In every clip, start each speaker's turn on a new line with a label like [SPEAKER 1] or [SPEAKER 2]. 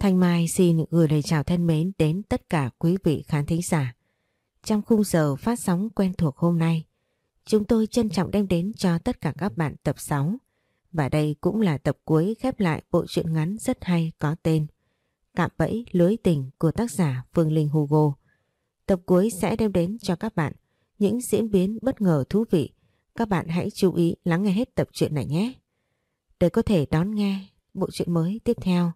[SPEAKER 1] Thanh Mai xin gửi lời chào thân mến đến tất cả quý vị khán thính giả. Trong khung giờ phát sóng quen thuộc hôm nay, chúng tôi trân trọng đem đến cho tất cả các bạn tập 6. Và đây cũng là tập cuối khép lại bộ truyện ngắn rất hay có tên Cạm bẫy lưới tình của tác giả Phương Linh Hugo. Tập cuối sẽ đem đến cho các bạn những diễn biến bất ngờ thú vị. Các bạn hãy chú ý lắng nghe hết tập truyện này nhé. Để có thể đón nghe bộ truyện mới tiếp theo,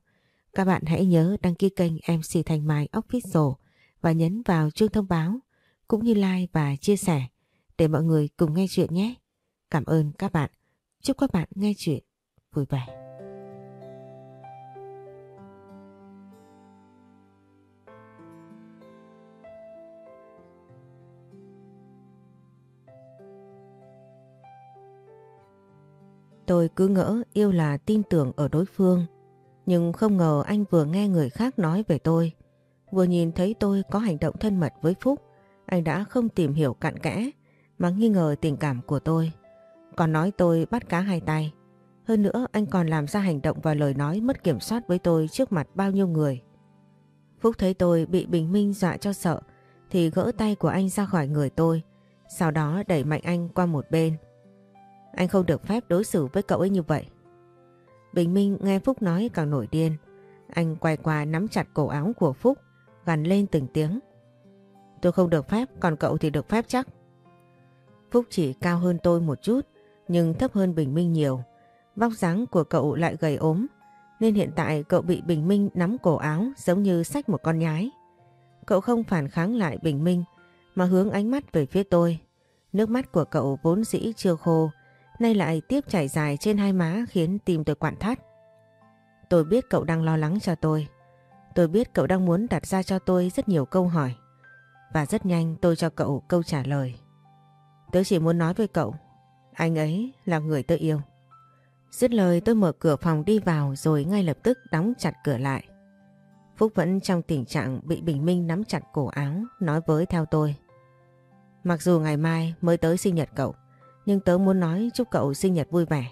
[SPEAKER 1] các bạn hãy nhớ đăng ký kênh MC Thanh Mai Official và nhấn vào chuông thông báo, cũng như like và chia sẻ để mọi người cùng nghe chuyện nhé. Cảm ơn các bạn. Chúc các bạn nghe chuyện vui vẻ. Tôi cứ ngỡ yêu là tin tưởng ở đối phương nhưng không ngờ anh vừa nghe người khác nói về tôi, vừa nhìn thấy tôi có hành động thân mật với Phúc, anh đã không tìm hiểu cặn kẽ mà nghi ngờ tình cảm của tôi. Còn nói tôi bắt cá hai tay. Hơn nữa anh còn làm ra hành động và lời nói mất kiểm soát với tôi trước mặt bao nhiêu người. Phúc thấy tôi bị Bình Minh dọa cho sợ thì gỡ tay của anh ra khỏi người tôi, sau đó đẩy mạnh anh qua một bên. Anh không được phép đối xử với cậu ấy như vậy. Bình Minh nghe Phúc nói càng nổi điên. Anh quay qua nắm chặt cổ áo của Phúc, gằn lên từng tiếng. Tôi không được phép, còn cậu thì được phép chắc. Phúc chỉ cao hơn tôi một chút, nhưng thấp hơn Bình Minh nhiều. Vóc dáng của cậu lại gầy ốm, nên hiện tại cậu bị Bình Minh nắm cổ áo giống như sách một con nhái. Cậu không phản kháng lại Bình Minh, mà hướng ánh mắt về phía tôi. Nước mắt của cậu vốn dĩ chưa khô, nay lại tiếp chảy dài trên hai má khiến tim tôi quặn thắt. Tôi biết cậu đang lo lắng cho tôi. Tôi biết cậu đang muốn đặt ra cho tôi rất nhiều câu hỏi. Và rất nhanh tôi cho cậu câu trả lời. Tớ chỉ muốn nói với cậu, anh ấy là người tôi yêu. Dứt lời tôi mở cửa phòng đi vào rồi ngay lập tức đóng chặt cửa lại. Phúc vẫn trong tình trạng bị Bình Minh nắm chặt cổ áo nói với theo tôi. Mặc dù ngày mai mới tới sinh nhật cậu, nhưng tớ muốn nói chúc cậu sinh nhật vui vẻ.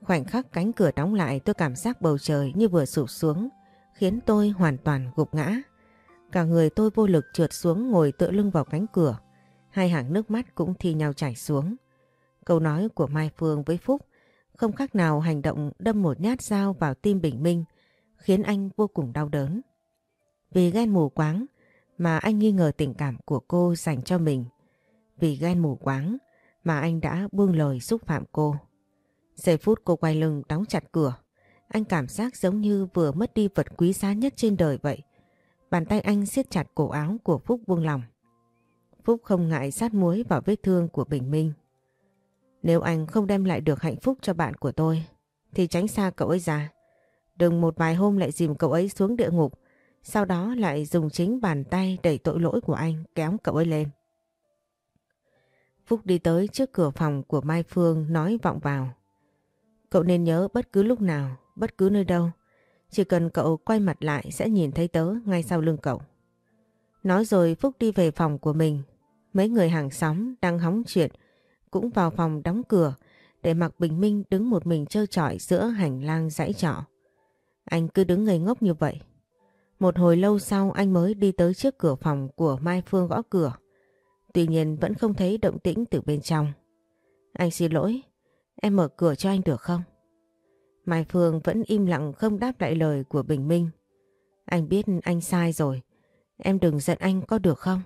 [SPEAKER 1] Khoảnh khắc cánh cửa đóng lại tôi cảm giác bầu trời như vừa sụp xuống, khiến tôi hoàn toàn gục ngã. Cả người tôi vô lực trượt xuống ngồi tựa lưng vào cánh cửa. Hai hàng nước mắt cũng thi nhau chảy xuống. Câu nói của Mai Phương với Phúc không khác nào hành động đâm một nhát dao vào tim Bình Minh, khiến anh vô cùng đau đớn. Vì ghen mù quáng mà anh nghi ngờ tình cảm của cô dành cho mình. Vì ghen mù quáng mà anh đã buông lời xúc phạm cô. Giây phút cô quay lưng đóng chặt cửa, anh cảm giác giống như vừa mất đi vật quý giá nhất trên đời vậy. Bàn tay anh siết chặt cổ áo của Phúc buông lòng. Phúc không ngại sát muối vào vết thương của Bình Minh. Nếu anh không đem lại được hạnh phúc cho bạn của tôi, thì tránh xa cậu ấy ra. Đừng một vài hôm lại dìm cậu ấy xuống địa ngục, sau đó lại dùng chính bàn tay đẩy tội lỗi của anh kéo cậu ấy lên. Phúc đi tới trước cửa phòng của Mai Phương nói vọng vào. Cậu nên nhớ bất cứ lúc nào, bất cứ nơi đâu. Chỉ cần cậu quay mặt lại sẽ nhìn thấy tớ ngay sau lưng cậu. Nói rồi Phúc đi về phòng của mình. Mấy người hàng xóm đang hóng chuyện cũng vào phòng đóng cửa để mặc Bình Minh đứng một mình trơ trọi giữa hành lang dãy trọ. Anh cứ đứng ngây ngốc như vậy. Một hồi lâu sau anh mới đi tới trước cửa phòng của Mai Phương gõ cửa. Tuy nhiên vẫn không thấy động tĩnh từ bên trong. Anh xin lỗi, em mở cửa cho anh được không? Mai Phương vẫn im lặng không đáp lại lời của Bình Minh. Anh biết anh sai rồi, em đừng giận anh có được không?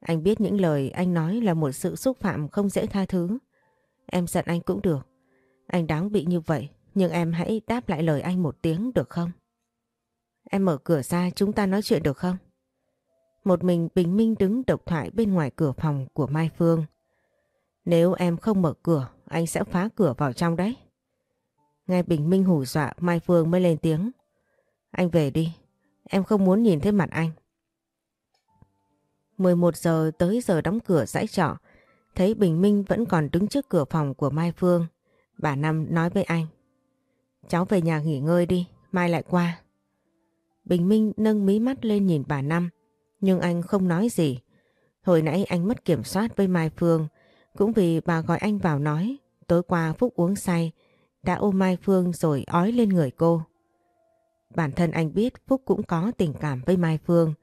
[SPEAKER 1] Anh biết những lời anh nói là một sự xúc phạm không dễ tha thứ. Em giận anh cũng được. Anh đáng bị như vậy, nhưng em hãy đáp lại lời anh một tiếng được không? Em mở cửa ra chúng ta nói chuyện được không? Một mình Bình Minh đứng độc thoại bên ngoài cửa phòng của Mai Phương. Nếu em không mở cửa, anh sẽ phá cửa vào trong đấy. Nghe Bình Minh hù dọa Mai Phương mới lên tiếng. Anh về đi, em không muốn nhìn thấy mặt anh. 11 giờ tới giờ đóng cửa dãy trọ, thấy Bình Minh vẫn còn đứng trước cửa phòng của Mai Phương. Bà Năm nói với anh. Cháu về nhà nghỉ ngơi đi, mai lại qua. Bình Minh nâng mí mắt lên nhìn bà Năm, nhưng anh không nói gì. Hồi nãy anh mất kiểm soát với Mai Phương, cũng vì bà gọi anh vào nói, tối qua Phúc uống say, đã ôm Mai Phương rồi ói lên người cô. bản thân anh biết Phúc cũng có tình cảm với Mai Phương,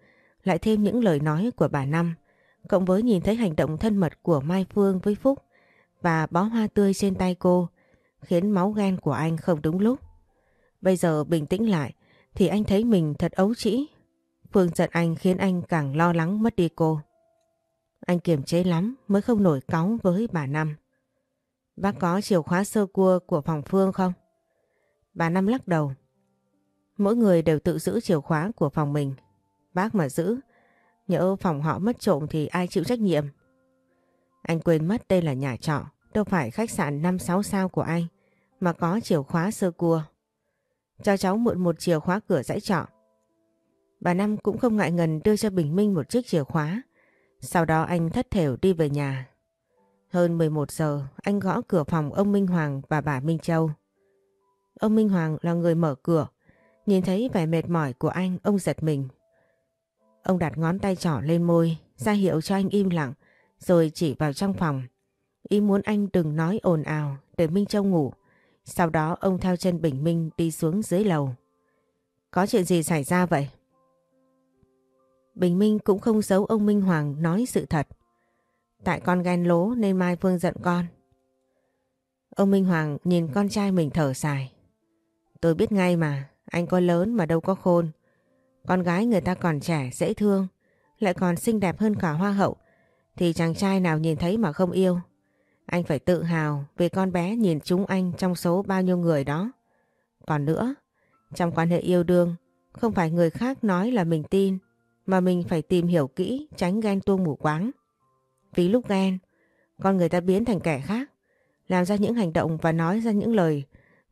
[SPEAKER 1] lại thêm những lời nói của bà Năm, cộng với nhìn thấy hành động thân mật của Mai Phương với Phúc và bó hoa tươi trên tay cô, khiến máu ghen của anh không đúng lúc. Bây giờ bình tĩnh lại thì anh thấy mình thật ấu trĩ. Phương giận anh khiến anh càng lo lắng mất đi cô. Anh kiềm chế lắm mới không nổi cáu với bà Năm. Bác có chìa khóa sơ cua của phòng Phương không? Bà Năm lắc đầu. Mỗi người đều tự giữ chìa khóa của phòng mình. Bác mà giữ, nhỡ phòng họ mất trộm thì ai chịu trách nhiệm? Anh quên mất đây là nhà trọ, đâu phải khách sạn 5-6 sao của anh, mà có chìa khóa sơ cua. Cho cháu mượn một chìa khóa cửa dãy trọ. Bà Năm cũng không ngại ngần đưa cho Bình Minh một chiếc chìa khóa. Sau đó anh thất thểu đi về nhà. Hơn 11 giờ anh gõ cửa phòng ông Minh Hoàng và bà Minh Châu. Ông Minh Hoàng là người mở cửa. Nhìn thấy vẻ mệt mỏi của anh, ông giật mình. Ông đặt ngón tay trỏ lên môi, ra hiệu cho anh im lặng, rồi chỉ vào trong phòng. Ý muốn anh đừng nói ồn ào để Minh Châu ngủ. Sau đó ông theo chân Bình Minh đi xuống dưới lầu. Có chuyện gì xảy ra vậy? Bình Minh cũng không giấu ông Minh Hoàng nói sự thật. Tại con ghen lố nên Mai Phương giận con. Ông Minh Hoàng nhìn con trai mình thở dài. Tôi biết ngay mà, anh có lớn mà đâu có khôn. Con gái người ta còn trẻ, dễ thương, lại còn xinh đẹp hơn cả hoa hậu, thì chàng trai nào nhìn thấy mà không yêu. Anh phải tự hào vì con bé nhìn chúng anh trong số bao nhiêu người đó. Còn nữa, trong quan hệ yêu đương, không phải người khác nói là mình tin, mà mình phải tìm hiểu kỹ tránh ghen tuông mù quáng. Vì lúc ghen, con người ta biến thành kẻ khác, làm ra những hành động và nói ra những lời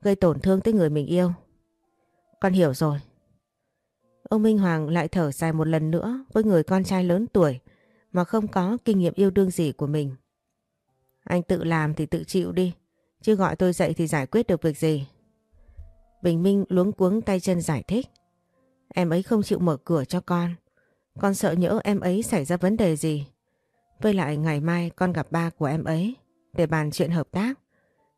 [SPEAKER 1] gây tổn thương tới người mình yêu. Con hiểu rồi. Ông Minh Hoàng lại thở dài một lần nữa với người con trai lớn tuổi mà không có kinh nghiệm yêu đương gì của mình. Anh tự làm thì tự chịu đi, chứ gọi tôi dậy thì giải quyết được việc gì. Bình Minh luống cuống tay chân giải thích. Em ấy không chịu mở cửa cho con. Con sợ nhỡ em ấy xảy ra vấn đề gì. Với lại ngày mai con gặp ba của em ấy để bàn chuyện hợp tác.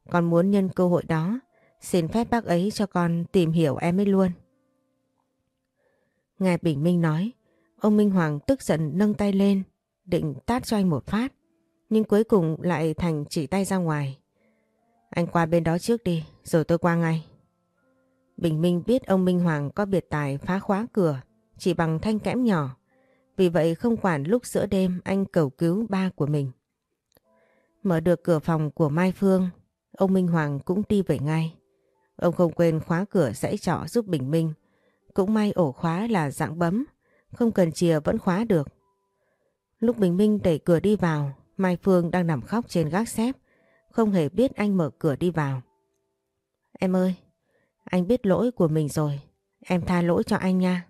[SPEAKER 1] Con muốn nhân cơ hội đó xin phép bác ấy cho con tìm hiểu em ấy luôn. Nghe Bình Minh nói, ông Minh Hoàng tức giận nâng tay lên, định tát cho anh một phát, nhưng cuối cùng lại thành chỉ tay ra ngoài. Anh qua bên đó trước đi, rồi tôi qua ngay. Bình Minh biết ông Minh Hoàng có biệt tài phá khóa cửa chỉ bằng thanh kẽm nhỏ, vì vậy không quản lúc giữa đêm anh cầu cứu ba của mình. Mở được cửa phòng của Mai Phương, ông Minh Hoàng cũng đi về ngay. Ông không quên khóa cửa dãy trọ giúp Bình Minh. Cũng may ổ khóa là dạng bấm, không cần chìa vẫn khóa được. Lúc Bình Minh đẩy cửa đi vào, Mai Phương đang nằm khóc trên gác xếp, không hề biết anh mở cửa đi vào. Em ơi, anh biết lỗi của mình rồi, em tha lỗi cho anh nha.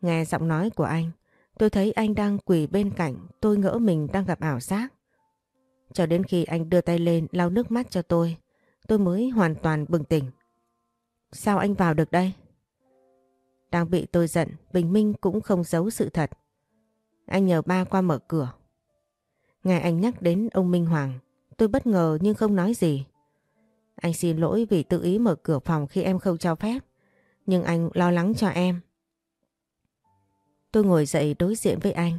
[SPEAKER 1] Nghe giọng nói của anh, tôi thấy anh đang quỳ bên cạnh, tôi ngỡ mình đang gặp ảo giác. Cho đến khi anh đưa tay lên lau nước mắt cho tôi, tôi mới hoàn toàn bừng tỉnh. Sao anh vào được đây? Đang bị tôi giận, Bình Minh cũng không giấu sự thật. Anh nhờ ba qua mở cửa. Nghe anh nhắc đến ông Minh Hoàng, tôi bất ngờ nhưng không nói gì. Anh xin lỗi vì tự ý mở cửa phòng khi em không cho phép, nhưng anh lo lắng cho em. Tôi ngồi dậy đối diện với anh.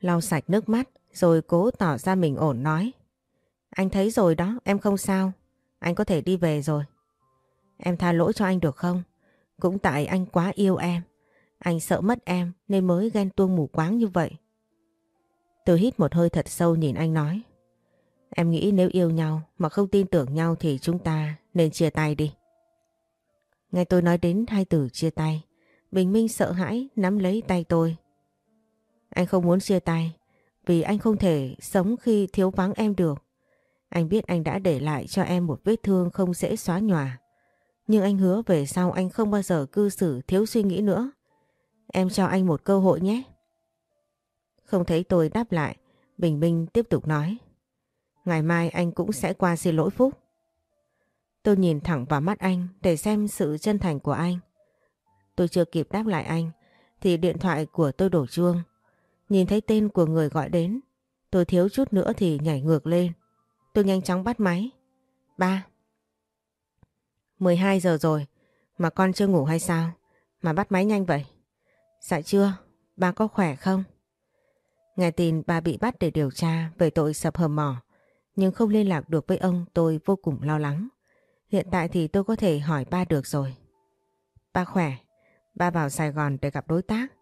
[SPEAKER 1] Lau sạch nước mắt rồi cố tỏ ra mình ổn nói. Anh thấy rồi đó, em không sao. Anh có thể đi về rồi. Em tha lỗi cho anh được không? Cũng tại anh quá yêu em. Anh sợ mất em nên mới ghen tuông mù quáng như vậy. Tôi hít một hơi thật sâu nhìn anh nói. Em nghĩ nếu yêu nhau mà không tin tưởng nhau thì chúng ta nên chia tay đi. Nghe tôi nói đến hai từ chia tay, Bình Minh sợ hãi nắm lấy tay tôi. Anh không muốn chia tay vì anh không thể sống khi thiếu vắng em được. Anh biết anh đã để lại cho em một vết thương không dễ xóa nhòa. Nhưng anh hứa về sau anh không bao giờ cư xử thiếu suy nghĩ nữa. Em cho anh một cơ hội nhé. Không thấy tôi đáp lại, Bình Minh tiếp tục nói. Ngày mai anh cũng sẽ qua xin lỗi Phúc. Tôi nhìn thẳng vào mắt anh để xem sự chân thành của anh. Tôi chưa kịp đáp lại anh thì điện thoại của tôi đổ chuông. Nhìn thấy tên của người gọi đến, tôi thiếu chút nữa thì nhảy ngược lên. Tôi nhanh chóng bắt máy. Ba. 12 giờ rồi, Mà con chưa ngủ hay sao? Mà bắt máy nhanh vậy? Dạ chưa, ba có khỏe không? Nghe tin ba bị bắt để điều tra về tội sập hầm mỏ, nhưng không liên lạc được với ông tôi vô cùng lo lắng. Hiện tại thì tôi có thể hỏi ba được rồi. Ba khỏe, ba vào Sài Gòn để gặp đối tác.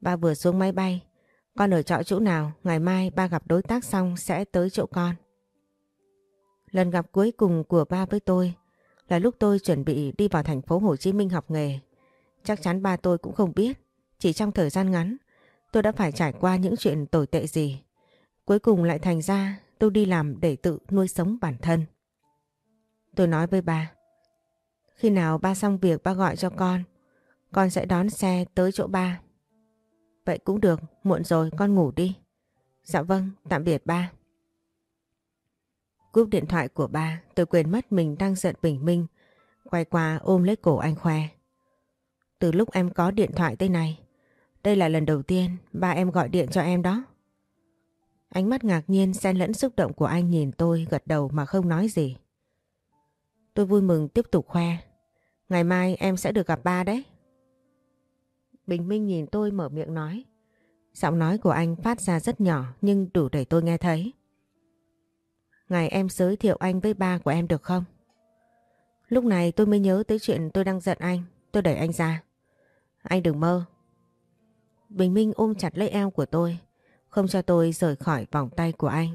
[SPEAKER 1] Ba vừa xuống máy bay, con ở trọ chỗ nào, ngày mai ba gặp đối tác xong sẽ tới chỗ con. Lần gặp cuối cùng của ba với tôi là lúc tôi chuẩn bị đi vào thành phố Hồ Chí Minh học nghề. Chắc chắn ba tôi cũng không biết, chỉ trong thời gian ngắn tôi đã phải trải qua những chuyện tồi tệ gì. Cuối cùng lại thành ra tôi đi làm để tự nuôi sống bản thân. Tôi nói với ba, khi nào ba xong việc ba gọi cho con, con sẽ đón xe tới chỗ ba. Vậy cũng được, muộn rồi con ngủ đi. Dạ vâng, tạm biệt ba. Cúp điện thoại của ba, tôi quên mất mình đang giận bình minh. Quay qua ôm lấy cổ anh khoe. Từ lúc em có điện thoại tới này, đây là lần đầu tiên ba em gọi điện cho em đó. Ánh mắt ngạc nhiên xen lẫn xúc động của anh nhìn tôi gật đầu mà không nói gì. Tôi vui mừng tiếp tục khoe. Ngày mai em sẽ được gặp ba đấy. Bình Minh nhìn tôi mở miệng nói. Giọng nói của anh phát ra rất nhỏ, nhưng đủ để tôi nghe thấy. Ngày em giới thiệu anh với ba của em được không? Lúc này tôi mới nhớ tới chuyện tôi đang giận anh. Tôi đẩy anh ra. Anh đừng mơ. Bình Minh ôm chặt lấy eo của tôi. Không cho tôi rời khỏi vòng tay của anh.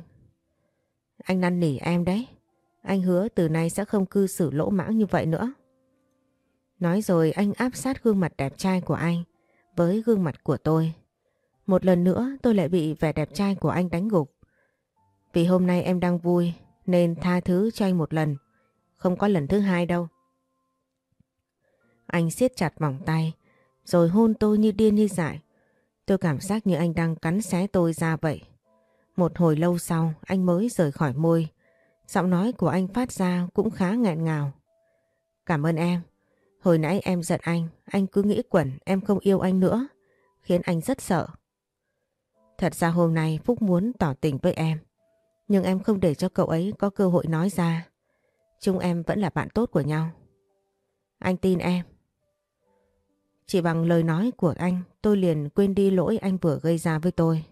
[SPEAKER 1] Anh năn nỉ em đấy. Anh hứa từ nay sẽ không cư xử lỗ mãng như vậy nữa. Nói rồi anh áp sát gương mặt đẹp trai của anh với gương mặt của tôi. Một lần nữa tôi lại bị vẻ đẹp trai của anh đánh gục. Vì hôm nay em đang vui, nên tha thứ cho anh một lần. Không có lần thứ hai đâu. Anh siết chặt vòng tay, rồi hôn tôi như điên như dại. Tôi cảm giác như anh đang cắn xé tôi ra vậy. Một hồi lâu sau, anh mới rời khỏi môi. Giọng nói của anh phát ra cũng khá nghẹn ngào. Cảm ơn em. Hồi nãy em giận anh, anh cứ nghĩ quẩn em không yêu anh nữa, khiến anh rất sợ. Thật ra hôm nay Phúc muốn tỏ tình với em, nhưng em không để cho cậu ấy có cơ hội nói ra. Chúng em vẫn là bạn tốt của nhau. Anh tin em. Chỉ bằng lời nói của anh, tôi liền quên đi lỗi anh vừa gây ra với tôi.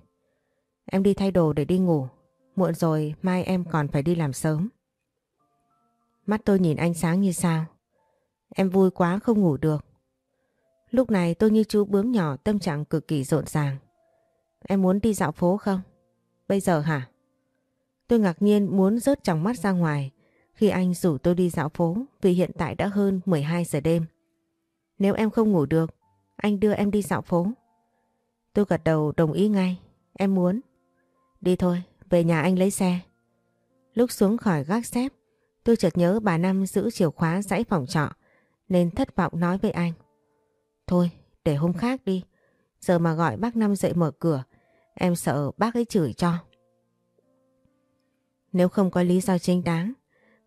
[SPEAKER 1] Em đi thay đồ để đi ngủ, muộn rồi mai em còn phải đi làm sớm. Mắt tôi nhìn anh sáng như sao. Em vui quá không ngủ được. Lúc này tôi như chú bướm nhỏ tâm trạng cực kỳ rộn ràng. Em muốn đi dạo phố không? Bây giờ hả? Tôi ngạc nhiên muốn rớt trong mắt ra ngoài khi anh rủ tôi đi dạo phố vì hiện tại đã hơn 12 giờ đêm. Nếu em không ngủ được, anh đưa em đi dạo phố. Tôi gật đầu đồng ý ngay. Em muốn. Đi thôi, về nhà anh lấy xe. Lúc xuống khỏi gác xếp, tôi chợt nhớ bà Năm giữ chìa khóa dãy phòng trọ nên thất vọng nói với anh. Thôi, để hôm khác đi. Giờ mà gọi bác Năm dậy mở cửa, em sợ bác ấy chửi cho. Nếu không có lý do chính đáng,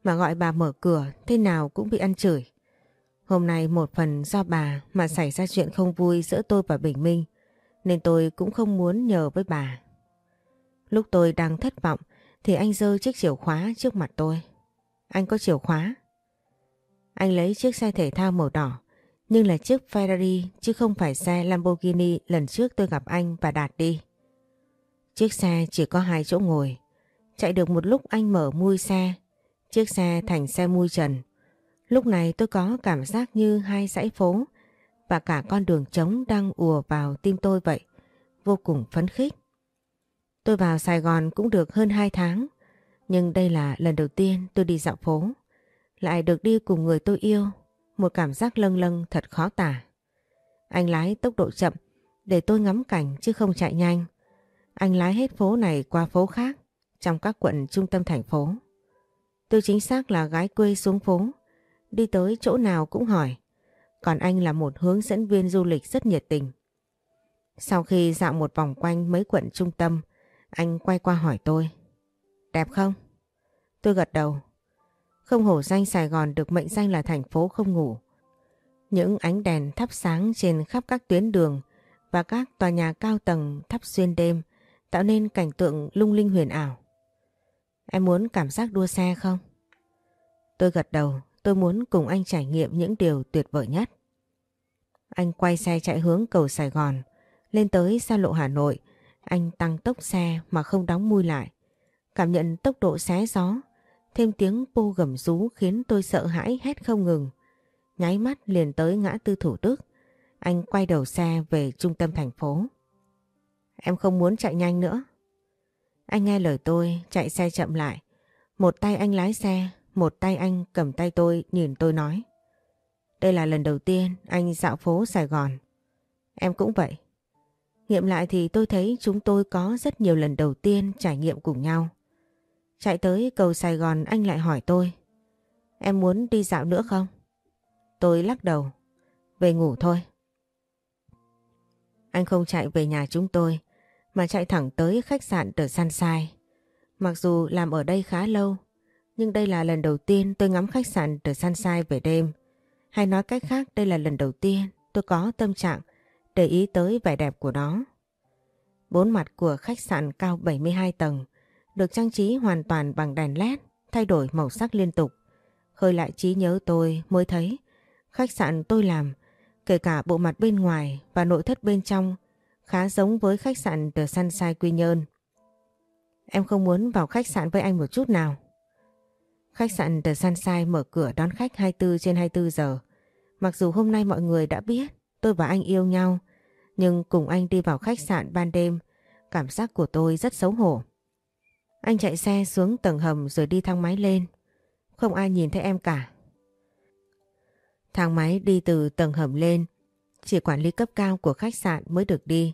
[SPEAKER 1] mà gọi bà mở cửa thế nào cũng bị ăn chửi. Hôm nay một phần do bà mà xảy ra chuyện không vui giữa tôi và Bình Minh, nên tôi cũng không muốn nhờ với bà. Lúc tôi đang thất vọng thì anh giơ chiếc chìa khóa trước mặt tôi. Anh có chìa khóa. Anh lấy chiếc xe thể thao màu đỏ, nhưng là chiếc Ferrari chứ không phải xe Lamborghini lần trước tôi gặp anh và Đạt đi. Chiếc xe chỉ có hai chỗ ngồi. Chạy được một lúc anh mở mui xe, chiếc xe thành xe mui trần. Lúc này tôi có cảm giác như hai dãy phố và cả con đường trống đang ùa vào tim tôi vậy, vô cùng phấn khích. Tôi vào Sài Gòn cũng được hơn hai tháng, nhưng đây là lần đầu tiên tôi đi dạo phố. Lại được đi cùng người tôi yêu, một cảm giác lâng lâng thật khó tả. Anh lái tốc độ chậm để tôi ngắm cảnh chứ không chạy nhanh. Anh lái hết phố này qua phố khác trong các quận trung tâm thành phố. Tôi chính xác là gái quê xuống phố, đi tới chỗ nào cũng hỏi. Còn anh là một hướng dẫn viên du lịch rất nhiệt tình. Sau khi dạo một vòng quanh mấy quận trung tâm, anh quay qua hỏi tôi. Đẹp không? Tôi gật đầu. Không hổ danh Sài Gòn được mệnh danh là thành phố không ngủ. Những ánh đèn thắp sáng trên khắp các tuyến đường và các tòa nhà cao tầng thắp xuyên đêm tạo nên cảnh tượng lung linh huyền ảo. Em muốn cảm giác đua xe không? Tôi gật đầu Tôi muốn cùng anh trải nghiệm những điều tuyệt vời nhất. Anh quay xe chạy hướng cầu Sài Gòn, lên tới xa lộ Hà Nội. Anh tăng tốc xe mà không đóng mui lại. Cảm nhận tốc độ xé gió, thêm tiếng pô gầm rú khiến tôi sợ hãi hét không ngừng. Nháy mắt liền tới ngã tư Thủ Đức. Anh quay đầu xe về trung tâm thành phố. Em không muốn chạy nhanh nữa. Anh nghe lời tôi, chạy xe chậm lại. Một tay anh lái xe, một tay anh cầm tay tôi nhìn tôi nói. Đây là lần đầu tiên anh dạo phố Sài Gòn. Em cũng vậy. Nghiệm lại thì tôi thấy chúng tôi có rất nhiều lần đầu tiên trải nghiệm cùng nhau. Chạy tới cầu Sài Gòn, anh lại hỏi tôi. Em muốn đi dạo nữa không? Tôi lắc đầu. Về ngủ thôi. Anh không chạy về nhà chúng tôi, mà chạy thẳng tới khách sạn The Sunshine. Mặc dù làm ở đây khá lâu, nhưng đây là lần đầu tiên tôi ngắm khách sạn The Sunshine về đêm. Hay nói cách khác, đây là lần đầu tiên tôi có tâm trạng để ý tới vẻ đẹp của nó. Bốn mặt của khách sạn cao 72 tầng được trang trí hoàn toàn bằng đèn led thay đổi màu sắc liên tục. Khơi lại trí nhớ tôi mới thấy khách sạn tôi làm kể cả bộ mặt bên ngoài và nội thất bên trong khá giống với khách sạn The Sunshine Quy Nhơn. Em không muốn vào khách sạn với anh một chút nào. Khách sạn The Sunshine mở cửa đón khách 24 trên 24 giờ. Mặc dù hôm nay mọi người đã biết tôi và anh yêu nhau, nhưng cùng anh đi vào khách sạn ban đêm, cảm giác của tôi rất xấu hổ. Anh chạy xe xuống tầng hầm rồi đi thang máy lên. Không ai nhìn thấy em cả. Thang máy đi từ tầng hầm lên, chỉ quản lý cấp cao của khách sạn mới được đi.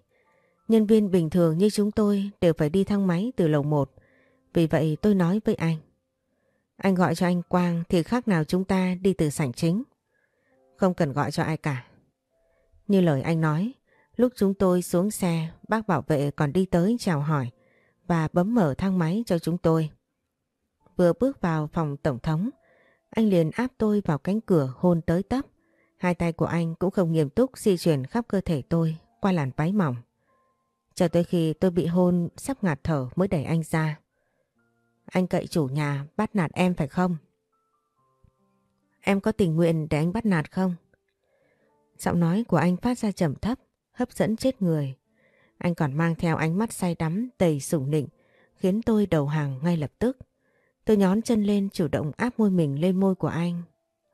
[SPEAKER 1] Nhân viên bình thường như chúng tôi đều phải đi thang máy từ lầu 1. Vì vậy tôi nói với anh. Anh gọi cho anh Quang thì khác nào chúng ta đi từ sảnh chính. Không cần gọi cho ai cả. Như lời anh nói, lúc chúng tôi xuống xe, bác bảo vệ còn đi tới chào hỏi và bấm mở thang máy cho chúng tôi. Vừa bước vào phòng tổng thống, anh liền áp tôi vào cánh cửa hôn tới tấp. Hai tay của anh cũng không nghiêm túc di chuyển khắp cơ thể tôi qua làn váy mỏng. Cho tới khi tôi bị hôn sắp ngạt thở mới đẩy anh ra. Anh cậy chủ nhà bắt nạt em phải không? Em có tình nguyện để anh bắt nạt không? Giọng nói của anh phát ra trầm thấp, hấp dẫn chết người. Anh còn mang theo ánh mắt say đắm đầy sủng nịnh, khiến tôi đầu hàng ngay lập tức. Tôi nhón chân lên chủ động áp môi mình lên môi của anh,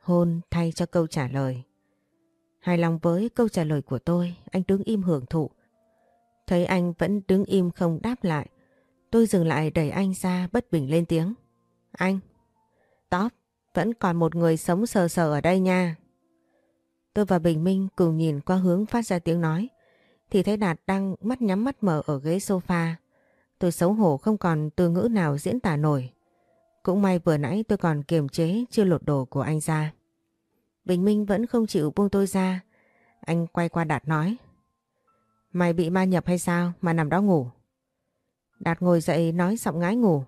[SPEAKER 1] hôn thay cho câu trả lời. Hài lòng với câu trả lời của tôi, anh đứng im hưởng thụ. Thấy anh vẫn đứng im không đáp lại, tôi dừng lại đẩy anh ra bất bình lên tiếng. Anh, Top, vẫn còn một người sống sờ sờ ở đây nha. Tôi và Bình Minh cùng nhìn qua hướng phát ra tiếng nói, thì thấy Đạt đang mắt nhắm mắt mở ở ghế sofa. Tôi xấu hổ không còn từ ngữ nào diễn tả nổi. Cũng may vừa nãy tôi còn kiềm chế chưa lột đồ của anh ra. Bình Minh vẫn không chịu buông tôi ra. Anh quay qua Đạt nói. Mày bị ma nhập hay sao mà nằm đó ngủ? Đạt ngồi dậy nói giọng ngái ngủ.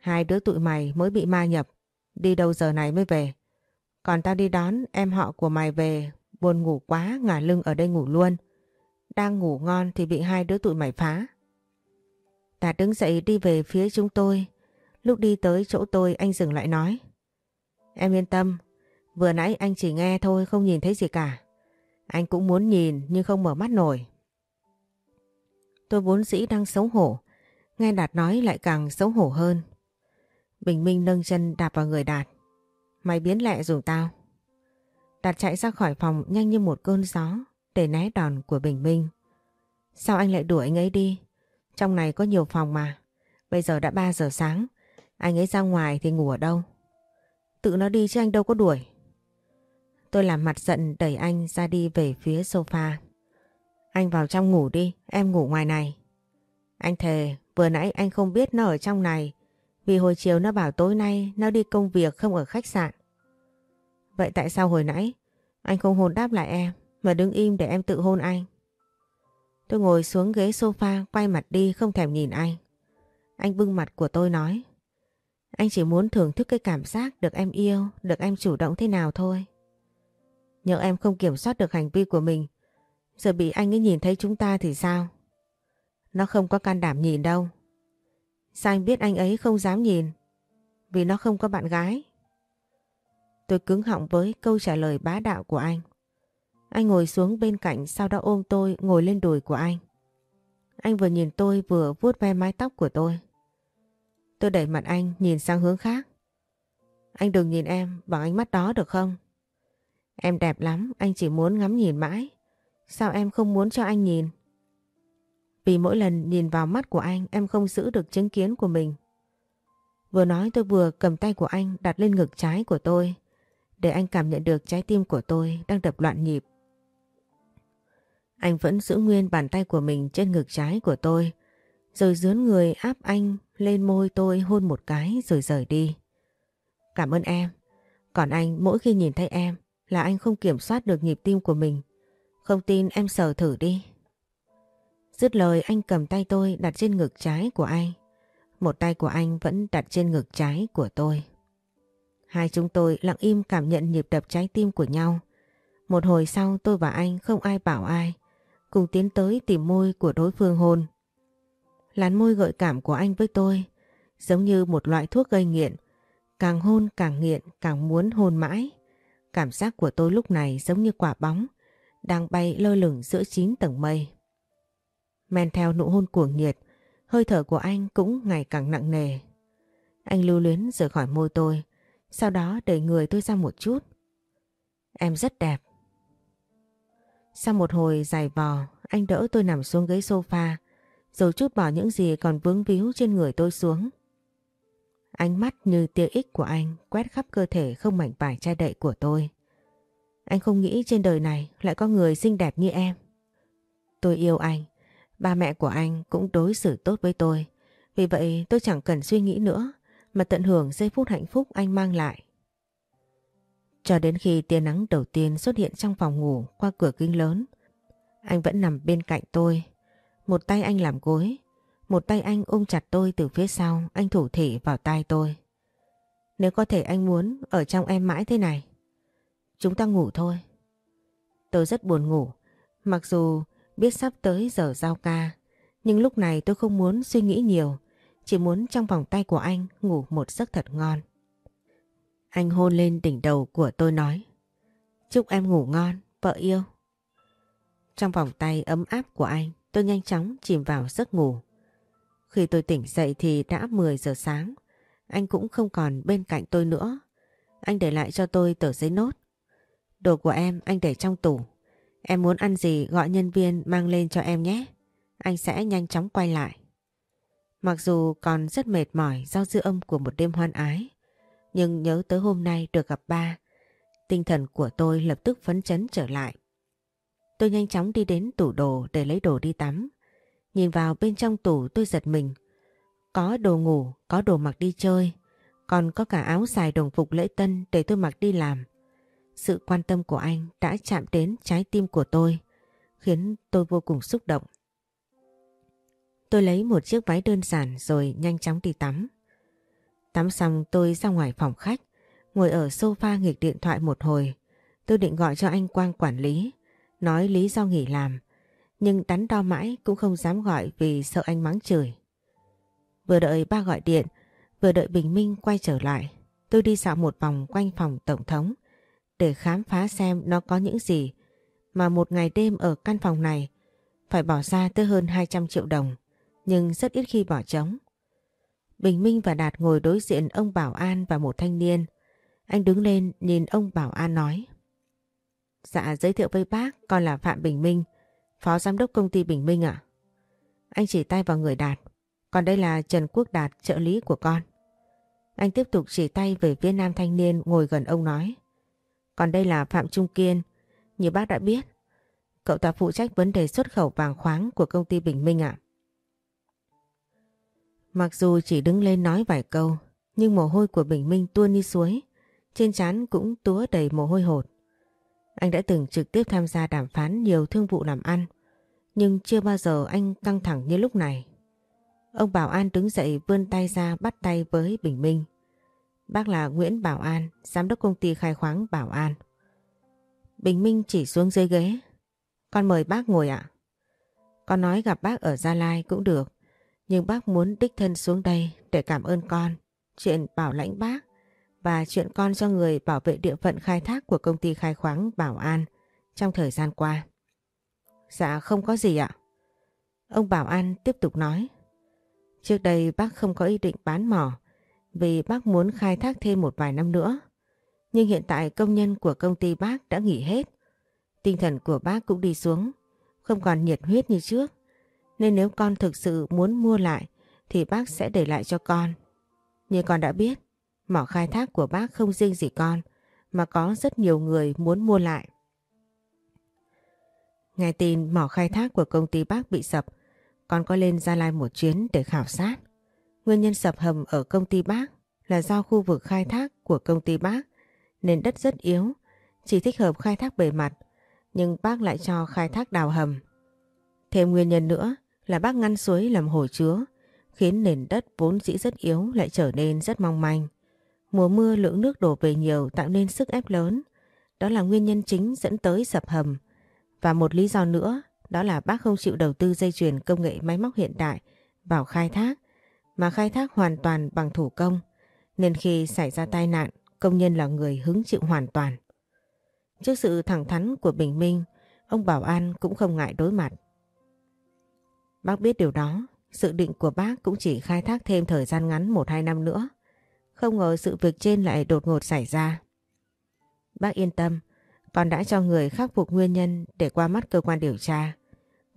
[SPEAKER 1] Hai đứa tụi mày mới bị ma nhập. Đi đâu giờ này mới về. Còn tao đi đón em họ của mày về. Buồn ngủ quá, ngả lưng ở đây ngủ luôn. Đang ngủ ngon thì bị hai đứa tụi mày phá. Đạt đứng dậy đi về phía chúng tôi. Lúc đi tới chỗ tôi anh dừng lại nói. Em yên tâm, vừa nãy anh chỉ nghe thôi không nhìn thấy gì cả. Anh cũng muốn nhìn nhưng không mở mắt nổi. Tôi vốn dĩ đang xấu hổ, nghe Đạt nói lại càng xấu hổ hơn. Bình Minh nâng chân đạp vào người Đạt. Mày biến lẹ dùng tao. Đạt chạy ra khỏi phòng nhanh như một cơn gió để né đòn của Bình Minh. Sao anh lại đuổi anh ấy đi? Trong này có nhiều phòng mà. Bây giờ đã 3 giờ sáng. Anh ấy ra ngoài thì ngủ ở đâu? Tự nó đi chứ anh đâu có đuổi. Tôi làm mặt giận đẩy anh ra đi về phía sofa. Anh vào trong ngủ đi, em ngủ ngoài này. Anh thề, vừa nãy anh không biết nó ở trong này. Vì hồi chiều nó bảo tối nay nó đi công việc không ở khách sạn. Vậy tại sao hồi nãy anh không hồn đáp lại em mà đứng im để em tự hôn anh? Tôi ngồi xuống ghế sofa quay mặt đi không thèm nhìn anh. Anh bưng mặt của tôi nói. Anh chỉ muốn thưởng thức cái cảm giác được em yêu, được em chủ động thế nào thôi. Nhớ em không kiểm soát được hành vi của mình, giờ bị anh ấy nhìn thấy chúng ta thì sao? Nó không có can đảm nhìn đâu. Sao anh biết anh ấy không dám nhìn? Vì nó không có bạn gái. Tôi cứng họng với câu trả lời bá đạo của anh. Anh ngồi xuống bên cạnh sau đó ôm tôi ngồi lên đùi của anh. Anh vừa nhìn tôi vừa vuốt ve mái tóc của tôi. Tôi đẩy mặt anh nhìn sang hướng khác. Anh đừng nhìn em bằng ánh mắt đó được không? Em đẹp lắm, anh chỉ muốn ngắm nhìn mãi. Sao em không muốn cho anh nhìn? Vì mỗi lần nhìn vào mắt của anh em không giữ được chứng kiến của mình. Vừa nói tôi vừa cầm tay của anh đặt lên ngực trái của tôi để anh cảm nhận được trái tim của tôi đang đập loạn nhịp. Anh vẫn giữ nguyên bàn tay của mình trên ngực trái của tôi rồi dướn người áp anh lên môi tôi hôn một cái rồi rời đi. Cảm ơn em. Còn anh, mỗi khi nhìn thấy em là anh không kiểm soát được nhịp tim của mình. Không tin em sờ thử đi. Dứt lời, anh cầm tay tôi đặt trên ngực trái của anh. Một tay của anh vẫn đặt trên ngực trái của tôi. Hai chúng tôi lặng im cảm nhận nhịp đập trái tim của nhau. Một hồi sau, tôi và anh không ai bảo ai. Cùng tiến tới tìm môi của đối phương hôn. Lán môi gợi cảm của anh với tôi giống như một loại thuốc gây nghiện. Càng hôn càng nghiện, càng muốn hôn mãi. Cảm giác của tôi lúc này giống như quả bóng, đang bay lơ lửng giữa chín tầng mây. Men theo nụ hôn cuồng nhiệt, hơi thở của anh cũng ngày càng nặng nề. Anh lưu luyến rời khỏi môi tôi, sau đó đẩy người tôi ra một chút. Em rất đẹp. Sau một hồi dài vò, anh đỡ tôi nằm xuống ghế sofa, rồi chút bỏ những gì còn vướng víu trên người tôi xuống. Ánh mắt như tia ích của anh quét khắp cơ thể không mảnh vải che đậy của tôi. Anh không nghĩ trên đời này lại có người xinh đẹp như em. Tôi yêu anh. Ba mẹ của anh cũng đối xử tốt với tôi. Vì vậy tôi chẳng cần suy nghĩ nữa mà tận hưởng giây phút hạnh phúc anh mang lại. Cho đến khi tia nắng đầu tiên xuất hiện trong phòng ngủ qua cửa kính lớn, anh vẫn nằm bên cạnh tôi. Một tay anh làm gối, một tay anh ôm chặt tôi từ phía sau, anh thủ thỉ vào tai tôi. Nếu có thể anh muốn ở trong em mãi thế này, chúng ta ngủ thôi. Tôi rất buồn ngủ, mặc dù biết sắp tới giờ giao ca, nhưng lúc này tôi không muốn suy nghĩ nhiều, chỉ muốn trong vòng tay của anh ngủ một giấc thật ngon. Anh hôn lên đỉnh đầu của tôi nói, chúc em ngủ ngon, vợ yêu. Trong vòng tay ấm áp của anh, tôi nhanh chóng chìm vào giấc ngủ. Khi tôi tỉnh dậy thì đã 10 giờ sáng. Anh cũng không còn bên cạnh tôi nữa. Anh để lại cho tôi tờ giấy nốt. Đồ của em anh để trong tủ. Em muốn ăn gì gọi nhân viên mang lên cho em nhé. Anh sẽ nhanh chóng quay lại. Mặc dù còn rất mệt mỏi do dư âm của một đêm hoan ái. Nhưng nhớ tới hôm nay được gặp ba. Tinh thần của tôi lập tức phấn chấn trở lại. Tôi nhanh chóng đi đến tủ đồ để lấy đồ đi tắm. Nhìn vào bên trong tủ tôi giật mình. Có đồ ngủ, có đồ mặc đi chơi, còn có cả áo dài đồng phục lễ tân để tôi mặc đi làm. Sự quan tâm của anh đã chạm đến trái tim của tôi, khiến tôi vô cùng xúc động. Tôi lấy một chiếc váy đơn giản rồi nhanh chóng đi tắm. Tắm xong tôi ra ngoài phòng khách, ngồi ở sofa nghịch điện thoại một hồi. Tôi định gọi cho anh Quang quản lý, nói lý do nghỉ làm nhưng đắn đo mãi cũng không dám gọi vì sợ anh mắng chửi. Vừa đợi ba gọi điện, vừa đợi Bình Minh quay trở lại, tôi đi dạo một vòng quanh phòng Tổng thống để khám phá xem nó có những gì mà một ngày đêm ở căn phòng này phải bỏ ra tới hơn 200 triệu đồng, nhưng rất ít khi bỏ trống. Bình Minh và Đạt ngồi đối diện ông Bảo An và một thanh niên. Anh đứng lên nhìn ông Bảo An nói. Dạ giới thiệu với bác, con là Phạm Bình Minh, Phó Giám đốc công ty Bình Minh ạ. Anh chỉ tay vào người Đạt. Còn đây là Trần Quốc Đạt, trợ lý của con. Anh tiếp tục chỉ tay về phía nam thanh niên ngồi gần ông nói. Còn đây là Phạm Trung Kiên. Như bác đã biết, cậu ta phụ trách vấn đề xuất khẩu vàng khoáng của công ty Bình Minh ạ. Mặc dù chỉ đứng lên nói vài câu, nhưng mồ hôi của Bình Minh tuôn đi suối. Trên trán cũng túa đầy mồ hôi hột. Anh đã từng trực tiếp tham gia đàm phán nhiều thương vụ làm ăn, nhưng chưa bao giờ anh căng thẳng như lúc này. Ông Bảo An đứng dậy vươn tay ra bắt tay với Bình Minh. Bác là Nguyễn Bảo An, giám đốc công ty khai khoáng Bảo An. Bình Minh chỉ xuống dưới ghế. Con mời bác ngồi ạ. Con nói gặp bác ở Gia Lai cũng được, nhưng bác muốn đích thân xuống đây để cảm ơn con chuyện bảo lãnh bác và chuyện con cho người bảo vệ địa phận khai thác của công ty khai khoáng Bảo An trong thời gian qua. Dạ không có gì ạ. Ông Bảo An tiếp tục nói. Trước đây bác không có ý định bán mỏ vì bác muốn khai thác thêm một vài năm nữa. Nhưng hiện tại công nhân của công ty bác đã nghỉ hết. Tinh thần của bác cũng đi xuống, không còn nhiệt huyết như trước. Nên nếu con thực sự muốn mua lại thì bác sẽ để lại cho con. Như con đã biết, mỏ khai thác của bác không riêng gì con mà có rất nhiều người muốn mua lại. Nghe tin mỏ khai thác của công ty bác bị sập, con có lên Gia Lai một chuyến để khảo sát. Nguyên nhân sập hầm ở công ty bác là do khu vực khai thác của công ty bác nên đất rất yếu, chỉ thích hợp khai thác bề mặt, nhưng bác lại cho khai thác đào hầm. Thêm nguyên nhân nữa là bác ngăn suối làm hồ chứa, khiến nền đất vốn dĩ rất yếu lại trở nên rất mong manh. Mùa mưa lượng nước đổ về nhiều tạo nên sức ép lớn. Đó là nguyên nhân chính dẫn tới sập hầm. Và một lý do nữa đó là bác không chịu đầu tư dây chuyền công nghệ máy móc hiện đại vào khai thác mà khai thác hoàn toàn bằng thủ công. Nên khi xảy ra tai nạn, công nhân là người hứng chịu hoàn toàn. Trước sự thẳng thắn của Bình Minh, ông Bảo An cũng không ngại đối mặt. Bác biết điều đó, sự định của bác cũng chỉ khai thác thêm thời gian ngắn 1-2 năm nữa. Không ngờ sự việc trên lại đột ngột xảy ra. Bác yên tâm, con đã cho người khắc phục nguyên nhân để qua mắt cơ quan điều tra.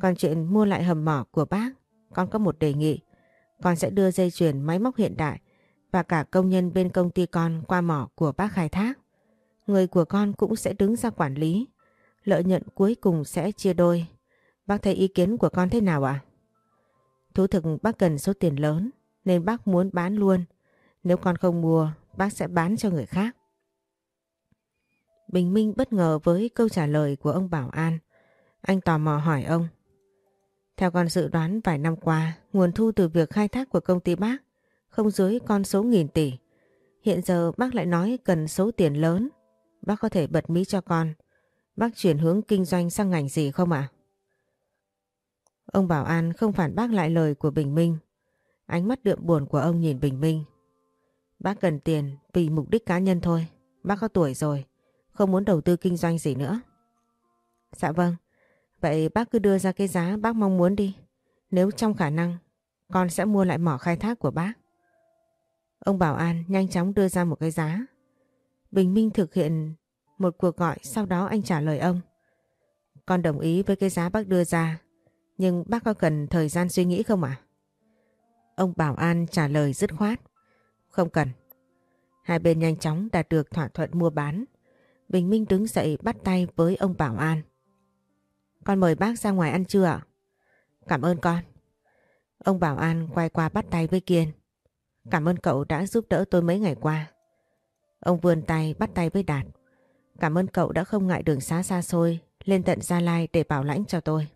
[SPEAKER 1] Còn chuyện mua lại hầm mỏ của bác, con có một đề nghị. Con sẽ đưa dây chuyền máy móc hiện đại và cả công nhân bên công ty con qua mỏ của bác khai thác. Người của con cũng sẽ đứng ra quản lý. Lợi nhuận cuối cùng sẽ chia đôi. Bác thấy ý kiến của con thế nào ạ? Thú thực bác cần số tiền lớn nên bác muốn bán luôn. Nếu con không mua, bác sẽ bán cho người khác. Bình Minh bất ngờ với câu trả lời của ông Bảo An. Anh tò mò hỏi ông. Theo con dự đoán vài năm qua, nguồn thu từ việc khai thác của công ty bác không dưới con số nghìn tỷ. Hiện giờ bác lại nói cần số tiền lớn. Bác có thể bật mí cho con. Bác chuyển hướng kinh doanh sang ngành gì không ạ? Ông Bảo An không phản bác lại lời của Bình Minh. Ánh mắt đượm buồn của ông nhìn Bình Minh. Bác cần tiền vì mục đích cá nhân thôi. Bác có tuổi rồi, không muốn đầu tư kinh doanh gì nữa. Dạ vâng, vậy bác cứ đưa ra cái giá bác mong muốn đi. Nếu trong khả năng, con sẽ mua lại mỏ khai thác của bác. Ông Bảo An nhanh chóng đưa ra một cái giá. Bình Minh thực hiện một cuộc gọi sau đó anh trả lời ông. Con đồng ý với cái giá bác đưa ra, nhưng bác có cần thời gian suy nghĩ không ạ? Ông Bảo An trả lời dứt khoát. Không cần. Hai bên nhanh chóng đạt được thỏa thuận mua bán. Bình Minh đứng dậy bắt tay với ông Bảo An. Con mời bác ra ngoài ăn trưa ạ? Cảm ơn con. Ông Bảo An quay qua bắt tay với Kiên. Cảm ơn cậu đã giúp đỡ tôi mấy ngày qua. Ông vươn tay bắt tay với Đạt. Cảm ơn cậu đã không ngại đường xá xa xôi, lên tận Gia Lai để bảo lãnh cho tôi.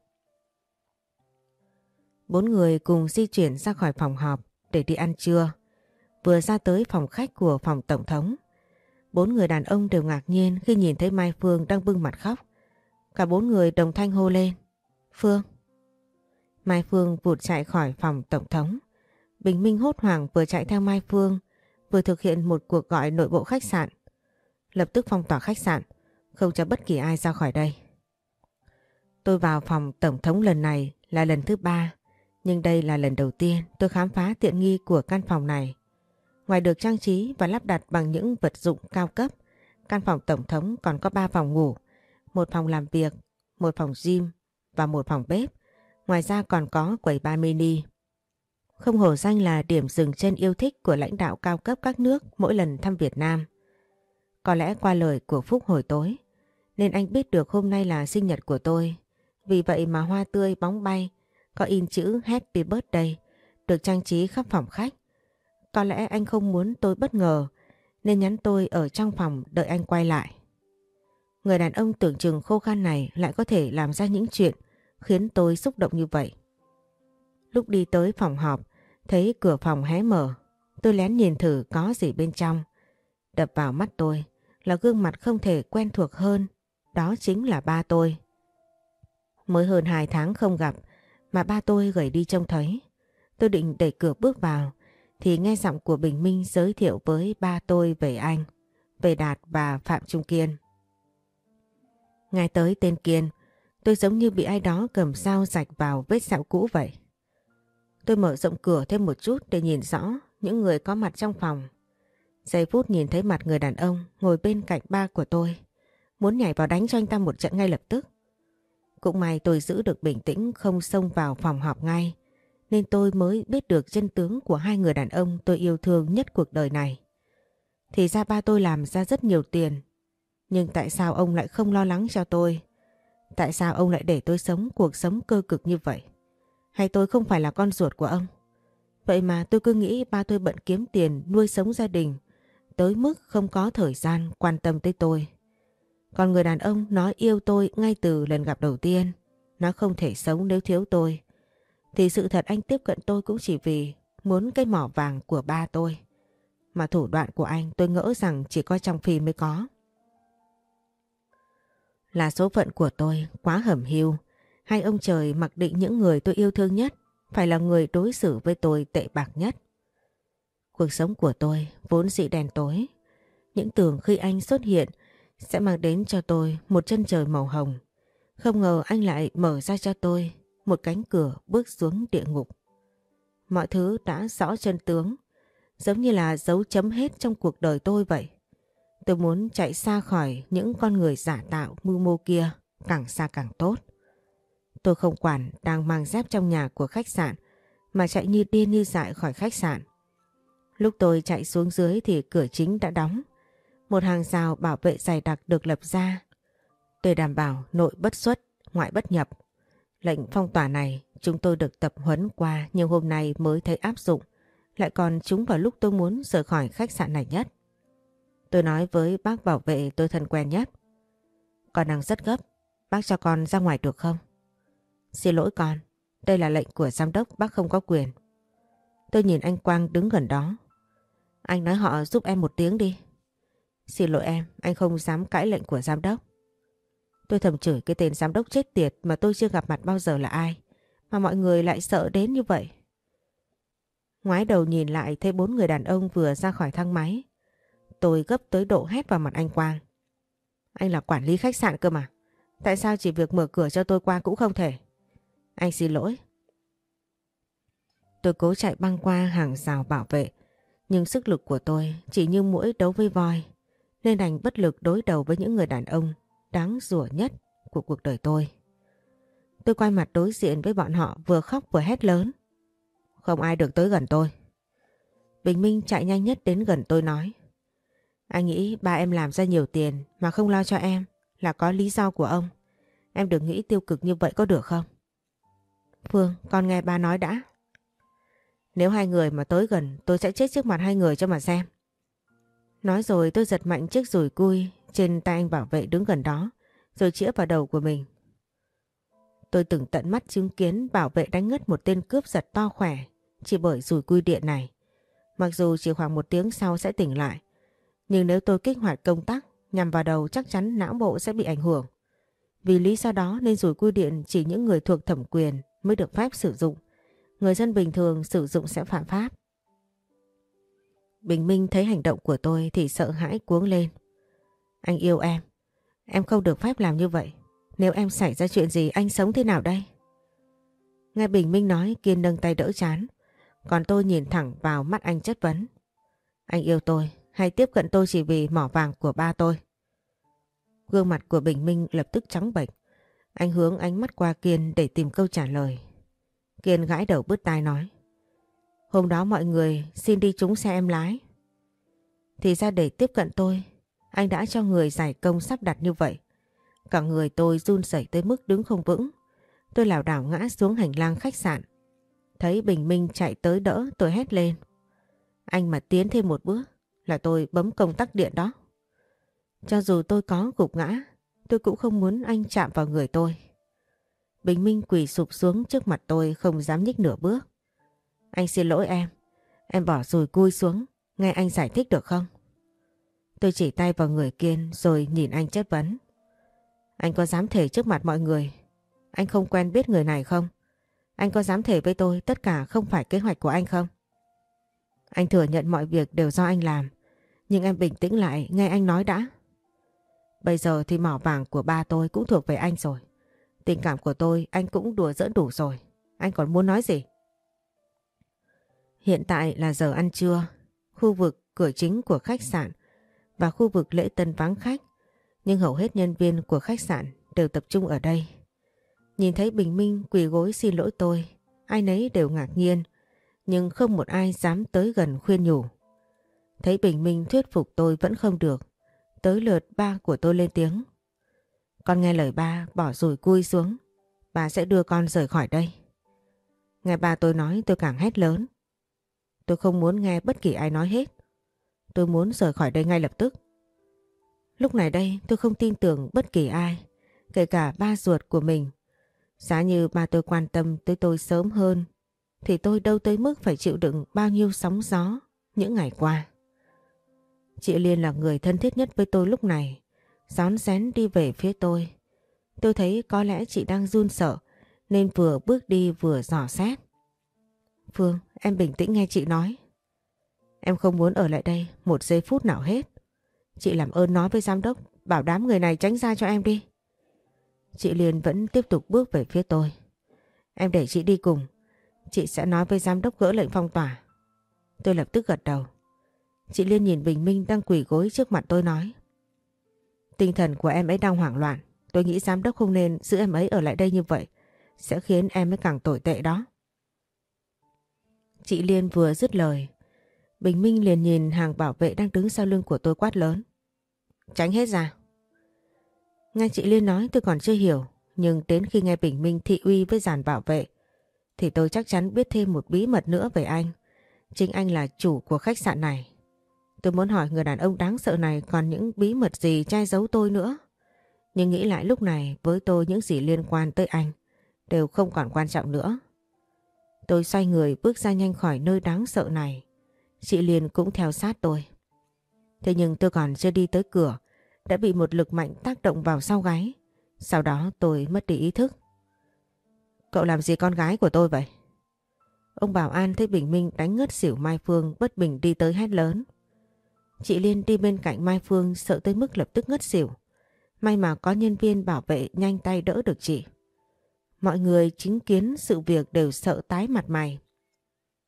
[SPEAKER 1] Bốn người cùng di chuyển ra khỏi phòng họp để đi ăn trưa. Vừa ra tới phòng khách của phòng tổng thống. Bốn người đàn ông đều ngạc nhiên khi nhìn thấy Mai Phương đang bưng mặt khóc. Cả bốn người đồng thanh hô lên. Phương. Mai Phương vụt chạy khỏi phòng tổng thống. Bình Minh hốt hoảng vừa chạy theo Mai Phương, vừa thực hiện một cuộc gọi nội bộ khách sạn. Lập tức phong tỏa khách sạn, không cho bất kỳ ai ra khỏi đây. Tôi vào phòng tổng thống lần này là lần thứ ba, nhưng đây là lần đầu tiên tôi khám phá tiện nghi của căn phòng này. Ngoài được trang trí và lắp đặt bằng những vật dụng cao cấp, căn phòng tổng thống còn có 3 phòng ngủ, một phòng làm việc, một phòng gym và một phòng bếp. Ngoài ra còn có quầy bar mini. Không hổ danh là điểm dừng chân yêu thích của lãnh đạo cao cấp các nước mỗi lần thăm Việt Nam. Có lẽ qua lời của Phúc hồi tối, nên anh biết được hôm nay là sinh nhật của tôi. Vì vậy mà hoa tươi bóng bay, có in chữ Happy Birthday, được trang trí khắp phòng khách. Có lẽ anh không muốn tôi bất ngờ, nên nhắn tôi ở trong phòng đợi anh quay lại. Người đàn ông tưởng chừng khô khan này lại có thể làm ra những chuyện khiến tôi xúc động như vậy. Lúc đi tới phòng họp, thấy cửa phòng hé mở, tôi lén nhìn thử có gì bên trong. Đập vào mắt tôi là gương mặt không thể quen thuộc hơn, đó chính là ba tôi. Mới hơn hai tháng không gặp mà ba tôi gửi đi trông thấy. Tôi định đẩy cửa bước vào thì nghe giọng của Bình Minh giới thiệu với ba tôi về anh, về Đạt và Phạm Trung Kiên. Ngay tới tên Kiên, tôi giống như bị ai đó cầm dao rạch vào vết sẹo cũ vậy. Tôi mở rộng cửa thêm một chút để nhìn rõ những người có mặt trong phòng. Giây phút nhìn thấy mặt người đàn ông ngồi bên cạnh ba của tôi, muốn nhảy vào đánh cho anh ta một trận ngay lập tức. Cũng may tôi giữ được bình tĩnh không xông vào phòng họp ngay, nên tôi mới biết được chân tướng của hai người đàn ông tôi yêu thương nhất cuộc đời này. Thì ra ba tôi làm ra rất nhiều tiền, nhưng tại sao ông lại không lo lắng cho tôi? Tại sao ông lại để tôi sống cuộc sống cơ cực như vậy? Hay tôi không phải là con ruột của ông? Vậy mà tôi cứ nghĩ ba tôi bận kiếm tiền nuôi sống gia đình tới mức không có thời gian quan tâm tới tôi. Còn người đàn ông nói yêu tôi ngay từ lần gặp đầu tiên. Nó không thể sống nếu thiếu tôi. Thì sự thật anh tiếp cận tôi cũng chỉ vì muốn cái mỏ vàng của ba tôi. Mà thủ đoạn của anh tôi ngỡ rằng chỉ có trong phim mới có. Là số phận của tôi quá hẩm hiu. Hay ông trời mặc định những người tôi yêu thương nhất phải là người đối xử với tôi tệ bạc nhất. Cuộc sống của tôi vốn dị đèn tối. Những tưởng khi anh xuất hiện sẽ mang đến cho tôi một chân trời màu hồng. Không ngờ anh lại mở ra cho tôi một cánh cửa bước xuống địa ngục. Mọi thứ đã rõ chân tướng, giống như là dấu chấm hết trong cuộc đời tôi vậy. Tôi muốn chạy xa khỏi những con người giả tạo mưu mô kia, càng xa càng tốt. Tôi không quản đang mang dép trong nhà của khách sạn mà chạy như điên như dại khỏi khách sạn. Lúc tôi chạy xuống dưới thì cửa chính đã đóng. Một hàng rào bảo vệ dày đặc được lập ra. Để đảm bảo nội bất xuất, ngoại bất nhập. Lệnh phong tỏa này chúng tôi được tập huấn qua nhưng hôm nay mới thấy áp dụng. Lại còn chúng vào lúc tôi muốn rời khỏi khách sạn này nhất. Tôi nói với bác bảo vệ tôi thân quen nhất. Con đang rất gấp, bác cho con ra ngoài được không? Xin lỗi con, đây là lệnh của giám đốc, bác không có quyền. Tôi nhìn anh Quang đứng gần đó. Anh nói họ giúp em một tiếng đi. Xin lỗi em, anh không dám cãi lệnh của giám đốc. Tôi thầm chửi cái tên giám đốc chết tiệt mà tôi chưa gặp mặt bao giờ là ai. Mà mọi người lại sợ đến như vậy. Ngoái đầu nhìn lại thấy bốn người đàn ông vừa ra khỏi thang máy. Tôi gấp tới độ hét vào mặt anh Quang. Anh là quản lý khách sạn cơ mà. Tại sao chỉ việc mở cửa cho tôi qua cũng không thể? Anh xin lỗi. Tôi cố chạy băng qua hàng rào bảo vệ. Nhưng sức lực của tôi chỉ như mũi đấu với voi. Nên đành bất lực đối đầu với những người đàn ông đáng rủa nhất của cuộc đời tôi. Tôi quay mặt đối diện với bọn họ vừa khóc vừa hét lớn. Không ai được tới gần tôi. Bình Minh chạy nhanh nhất đến gần tôi nói. Anh nghĩ ba em làm ra nhiều tiền mà không lo cho em là có lý do của ông. Em đừng nghĩ tiêu cực như vậy có được không? Phương, con nghe ba nói đã. Nếu hai người mà tới gần tôi sẽ chết trước mặt hai người cho mà xem. Nói rồi tôi giật mạnh chiếc rùi cui trên tay anh bảo vệ đứng gần đó, rồi chĩa vào đầu của mình. Tôi từng tận mắt chứng kiến bảo vệ đánh ngất một tên cướp giật to khỏe chỉ bởi rùi cui điện này. Mặc dù chỉ khoảng một tiếng sau sẽ tỉnh lại, nhưng nếu tôi kích hoạt công tắc nhằm vào đầu chắc chắn não bộ sẽ bị ảnh hưởng. Vì lý do đó nên rủi cui điện chỉ những người thuộc thẩm quyền mới được phép sử dụng. Người dân bình thường sử dụng sẽ phạm pháp. Bình Minh thấy hành động của tôi thì sợ hãi cuống lên. Anh yêu em. Em không được phép làm như vậy. Nếu em xảy ra chuyện gì, anh sống thế nào đây? Nghe Bình Minh nói, Kiên nâng tay đỡ chán. Còn tôi nhìn thẳng vào mắt anh chất vấn. Anh yêu tôi, hay tiếp cận tôi chỉ vì mỏ vàng của ba tôi? Gương mặt của Bình Minh lập tức trắng bệch. Anh hướng ánh mắt qua Kiên để tìm câu trả lời. Kiên gãi đầu bứt tai nói. Hôm đó mọi người xin đi trúng xe em lái. Thì ra để tiếp cận tôi, anh đã cho người giải công sắp đặt như vậy. Cả người tôi run rẩy tới mức đứng không vững. Tôi lảo đảo ngã xuống hành lang khách sạn. Thấy Bình Minh chạy tới đỡ tôi hét lên. Anh mà tiến thêm một bước là tôi bấm công tắc điện đó. Cho dù tôi có gục ngã, tôi cũng không muốn anh chạm vào người tôi. Bình Minh quỳ sụp xuống trước mặt tôi không dám nhích nửa bước. Anh xin lỗi em. Em bỏ rồi cui xuống. Nghe anh giải thích được không? Tôi chỉ tay vào người Kiên rồi nhìn anh chất vấn. Anh có dám thể trước mặt mọi người? Anh không quen biết người này không? Anh có dám thể với tôi tất cả không phải kế hoạch của anh không? Anh thừa nhận mọi việc đều do anh làm. Nhưng em bình tĩnh lại, nghe anh nói đã. Bây giờ thì mỏ vàng của ba tôi cũng thuộc về anh rồi. Tình cảm của tôi anh cũng đùa giỡn đủ rồi. Anh còn muốn nói gì? Hiện tại là giờ ăn trưa. Khu vực cửa chính của khách sạn và khu vực lễ tân vắng khách. Nhưng hầu hết nhân viên của khách sạn đều tập trung ở đây. Nhìn thấy Bình Minh quỳ gối xin lỗi tôi. Ai nấy đều ngạc nhiên. Nhưng không một ai dám tới gần khuyên nhủ. Thấy Bình Minh thuyết phục tôi vẫn không được. Tới lượt ba của tôi lên tiếng. Con nghe lời ba, bỏ rùi cui xuống. Bà sẽ đưa con rời khỏi đây. Nghe ba tôi nói, tôi càng hét lớn. Tôi không muốn nghe bất kỳ ai nói hết. Tôi muốn rời khỏi đây ngay lập tức. Lúc này đây tôi không tin tưởng bất kỳ ai, kể cả ba ruột của mình. Giá như ba tôi quan tâm tới tôi sớm hơn, thì tôi đâu tới mức phải chịu đựng bao nhiêu sóng gió những ngày qua. Chị Liên là người thân thiết nhất với tôi lúc này, rón rén đi về phía tôi. Tôi thấy có lẽ chị đang run sợ, nên vừa bước đi vừa dò xét. Phương, em bình tĩnh nghe chị nói. Em không muốn ở lại đây một giây phút nào hết. Chị làm ơn nói với giám đốc, bảo đám người này tránh ra cho em đi. Chị Liên vẫn tiếp tục bước về phía tôi. Em để chị đi cùng. Chị sẽ nói với giám đốc gỡ lệnh phong tỏa. Tôi lập tức gật đầu. Chị Liên nhìn Bình Minh đang quỳ gối trước mặt tôi nói. Tinh thần của em ấy đang hoảng loạn. Tôi nghĩ giám đốc không nên giữ em ấy ở lại đây như vậy. Sẽ khiến em ấy càng tồi tệ đó. Chị Liên vừa dứt lời. Bình Minh liền nhìn hàng bảo vệ đang đứng sau lưng của tôi quát lớn. Tránh hết ra. Nghe chị Liên nói tôi còn chưa hiểu. Nhưng đến khi nghe Bình Minh thị uy với dàn bảo vệ, thì tôi chắc chắn biết thêm một bí mật nữa về anh. Chính anh là chủ của khách sạn này. Tôi muốn hỏi người đàn ông đáng sợ này còn những bí mật gì che giấu tôi nữa. Nhưng nghĩ lại lúc này, với tôi những gì liên quan tới anh đều không còn quan trọng nữa. Tôi xoay người bước ra nhanh khỏi nơi đáng sợ này. Chị Liên cũng theo sát tôi. Thế nhưng tôi còn chưa đi tới cửa, đã bị một lực mạnh tác động vào sau gáy. Sau đó tôi mất đi ý thức. Cậu làm gì con gái của tôi vậy? Ông Bảo An thấy Bình Minh đánh ngất xỉu Mai Phương bất bình đi tới hét lớn. Chị Liên đi bên cạnh Mai Phương sợ tới mức lập tức ngất xỉu. May mà có nhân viên bảo vệ nhanh tay đỡ được chị. Mọi người chứng kiến sự việc đều sợ tái mặt mày.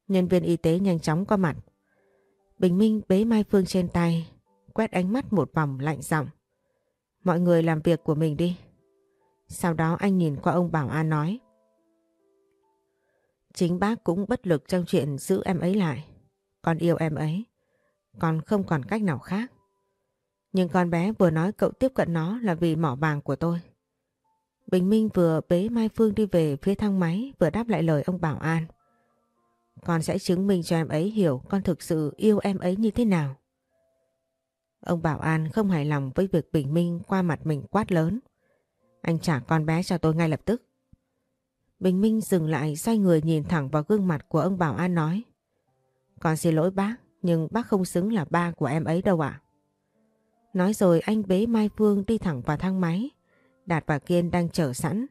[SPEAKER 1] Nhân viên y tế nhanh chóng có mặt. Bình Minh bế Mai Phương trên tay, quét ánh mắt một vòng lạnh giọng. Mọi người làm việc của mình đi. Sau đó anh nhìn qua ông Bảo An nói. Chính bác cũng bất lực trong chuyện giữ em ấy lại. Con yêu em ấy. Con không còn cách nào khác. Nhưng con bé vừa nói cậu tiếp cận nó là vì mỏ vàng của tôi. Bình Minh vừa bế Mai Phương đi về phía thang máy vừa đáp lại lời ông Bảo An. Con sẽ chứng minh cho em ấy hiểu con thực sự yêu em ấy như thế nào. Ông Bảo An không hài lòng với việc Bình Minh qua mặt mình quát lớn. Anh trả con bé cho tôi ngay lập tức. Bình Minh dừng lại xoay người nhìn thẳng vào gương mặt của ông Bảo An nói. Con xin lỗi bác, nhưng bác không xứng là ba của em ấy đâu ạ. Nói rồi anh bế Mai Phương đi thẳng vào thang máy. Đạt và Kiên đang chờ sẵn,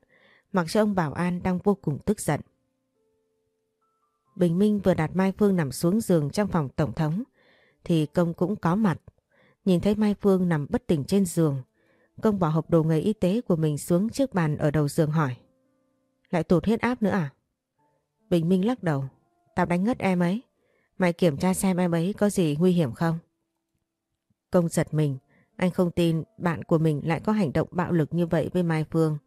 [SPEAKER 1] mặc cho ông Bảo An đang vô cùng tức giận. Bình Minh vừa đặt Mai Phương nằm xuống giường trong phòng tổng thống, thì công cũng có mặt. Nhìn thấy Mai Phương nằm bất tỉnh trên giường, công bỏ hộp đồ nghề y tế của mình xuống trước bàn ở đầu giường hỏi. Lại tụt huyết áp nữa à? Bình Minh lắc đầu. Tao đánh ngất em ấy. Mày kiểm tra xem em ấy có gì nguy hiểm không? Công giật mình. Anh không tin bạn của mình lại có hành động bạo lực như vậy với Mai Phương.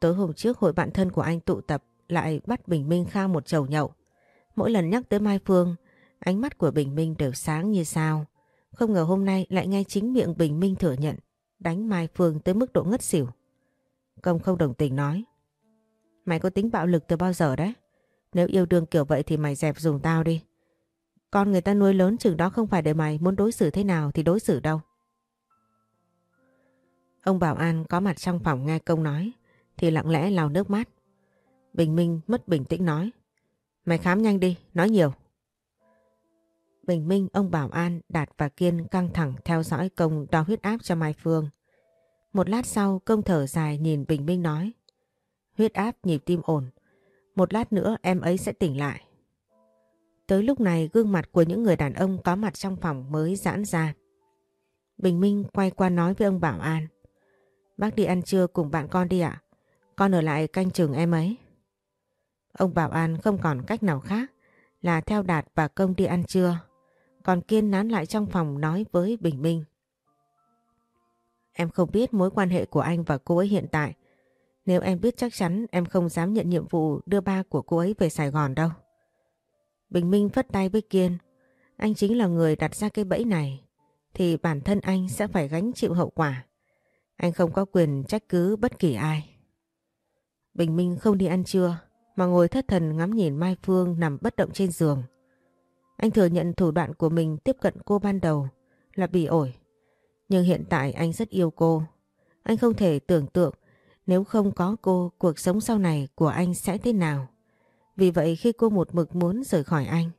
[SPEAKER 1] Tối hôm trước hội bạn thân của anh tụ tập lại bắt Bình Minh khao một chầu nhậu. Mỗi lần nhắc tới Mai Phương, ánh mắt của Bình Minh đều sáng như sao. Không ngờ hôm nay lại nghe chính miệng Bình Minh thừa nhận đánh Mai Phương tới mức độ ngất xỉu. Công không đồng tình nói. Mày có tính bạo lực từ bao giờ đấy? Nếu yêu đương kiểu vậy thì mày dẹp dùng tao đi. Con người ta nuôi lớn chừng đó không phải để mày muốn đối xử thế nào thì đối xử đâu. Ông Bảo An có mặt trong phòng nghe công nói thì lặng lẽ lau nước mắt. Bình Minh mất bình tĩnh nói. Mày khám nhanh đi, nói nhiều. Bình Minh, ông Bảo An, Đạt và Kiên căng thẳng theo dõi công đo huyết áp cho Mai Phương. Một lát sau công thở dài nhìn Bình Minh nói. Huyết áp nhịp tim ổn. Một lát nữa em ấy sẽ tỉnh lại. Tới lúc này gương mặt của những người đàn ông có mặt trong phòng mới giãn ra. Bình Minh quay qua nói với ông Bảo An. Bác đi ăn trưa cùng bạn con đi ạ. Con ở lại canh chừng em ấy. Ông Bảo An không còn cách nào khác là theo Đạt và Công đi ăn trưa. Còn Kiên nán lại trong phòng nói với Bình Minh. Em không biết mối quan hệ của anh và cô ấy hiện tại. Nếu em biết chắc chắn em không dám nhận nhiệm vụ đưa ba của cô ấy về Sài Gòn đâu. Bình Minh phất tay với Kiên. Anh chính là người đặt ra cái bẫy này. Thì bản thân anh sẽ phải gánh chịu hậu quả. Anh không có quyền trách cứ bất kỳ ai. Bình Minh không đi ăn trưa mà ngồi thất thần ngắm nhìn Mai Phương nằm bất động trên giường. Anh thừa nhận thủ đoạn của mình tiếp cận cô ban đầu là bị ổi. Nhưng hiện tại anh rất yêu cô. Anh không thể tưởng tượng nếu không có cô cuộc sống sau này của anh sẽ thế nào. Vì vậy khi cô một mực muốn rời khỏi anh,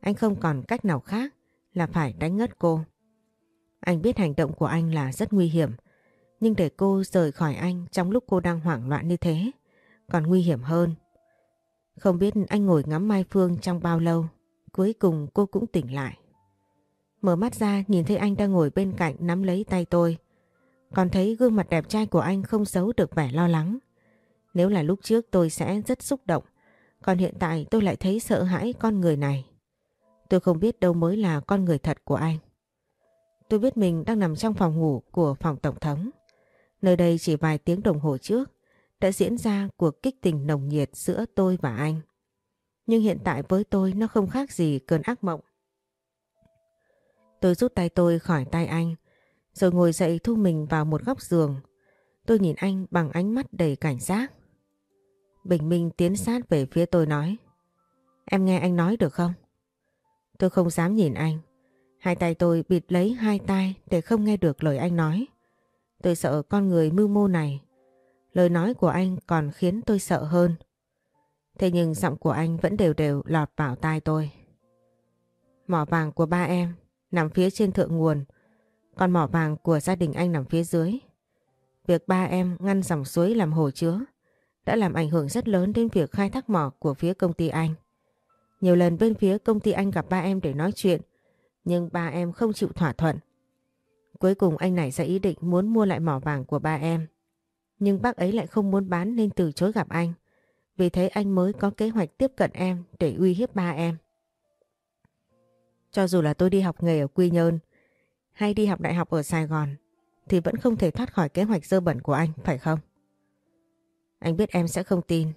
[SPEAKER 1] anh không còn cách nào khác là phải đánh ngất cô. Anh biết hành động của anh là rất nguy hiểm, nhưng để cô rời khỏi anh trong lúc cô đang hoảng loạn như thế, còn nguy hiểm hơn. Không biết anh ngồi ngắm Mai Phương trong bao lâu, cuối cùng cô cũng tỉnh lại. Mở mắt ra nhìn thấy anh đang ngồi bên cạnh nắm lấy tay tôi. Còn thấy gương mặt đẹp trai của anh không giấu được vẻ lo lắng. Nếu là lúc trước tôi sẽ rất xúc động. Còn hiện tại tôi lại thấy sợ hãi con người này. Tôi không biết đâu mới là con người thật của anh. Tôi biết mình đang nằm trong phòng ngủ của phòng tổng thống. Nơi đây chỉ vài tiếng đồng hồ trước đã diễn ra cuộc kích tình nồng nhiệt giữa tôi và anh. Nhưng hiện tại với tôi nó không khác gì cơn ác mộng. Tôi rút tay tôi khỏi tay anh, rồi ngồi dậy thu mình vào một góc giường. Tôi nhìn anh bằng ánh mắt đầy cảnh giác. Bình Minh tiến sát về phía tôi nói. Em nghe anh nói được không? Tôi không dám nhìn anh. Hai tay tôi bịt lấy hai tay để không nghe được lời anh nói. Tôi sợ con người mưu mô này. Lời nói của anh còn khiến tôi sợ hơn. Thế nhưng giọng của anh vẫn đều đều lọt vào tai tôi. Mỏ vàng của ba em nằm phía trên thượng nguồn, còn mỏ vàng của gia đình anh nằm phía dưới. Việc ba em ngăn dòng suối làm hồ chứa đã làm ảnh hưởng rất lớn đến việc khai thác mỏ của phía công ty anh. Nhiều lần bên phía công ty anh gặp ba em để nói chuyện, nhưng ba em không chịu thỏa thuận. Cuối cùng anh nảy ra ý định muốn mua lại mỏ vàng của ba em. Nhưng bác ấy lại không muốn bán nên từ chối gặp anh. Vì thế anh mới có kế hoạch tiếp cận em để uy hiếp ba em. Cho dù là tôi đi học nghề ở Quy Nhơn hay đi học đại học ở Sài Gòn thì vẫn không thể thoát khỏi kế hoạch dơ bẩn của anh, phải không? Anh biết em sẽ không tin.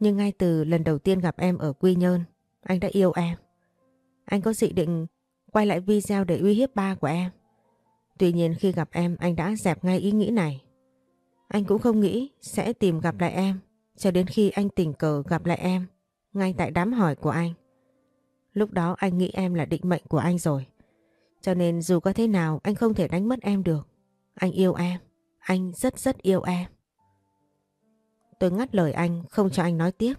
[SPEAKER 1] Nhưng ngay từ lần đầu tiên gặp em ở Quy Nhơn, anh đã yêu em. Anh có dự định quay lại video để uy hiếp ba của em. Tuy nhiên khi gặp em anh đã dẹp ngay ý nghĩ này. Anh cũng không nghĩ sẽ tìm gặp lại em cho đến khi anh tình cờ gặp lại em ngay tại đám hỏi của anh. Lúc đó anh nghĩ em là định mệnh của anh rồi. Cho nên dù có thế nào anh không thể đánh mất em được. Anh yêu em. Anh rất rất yêu em. Tôi ngắt lời anh không cho anh nói tiếp.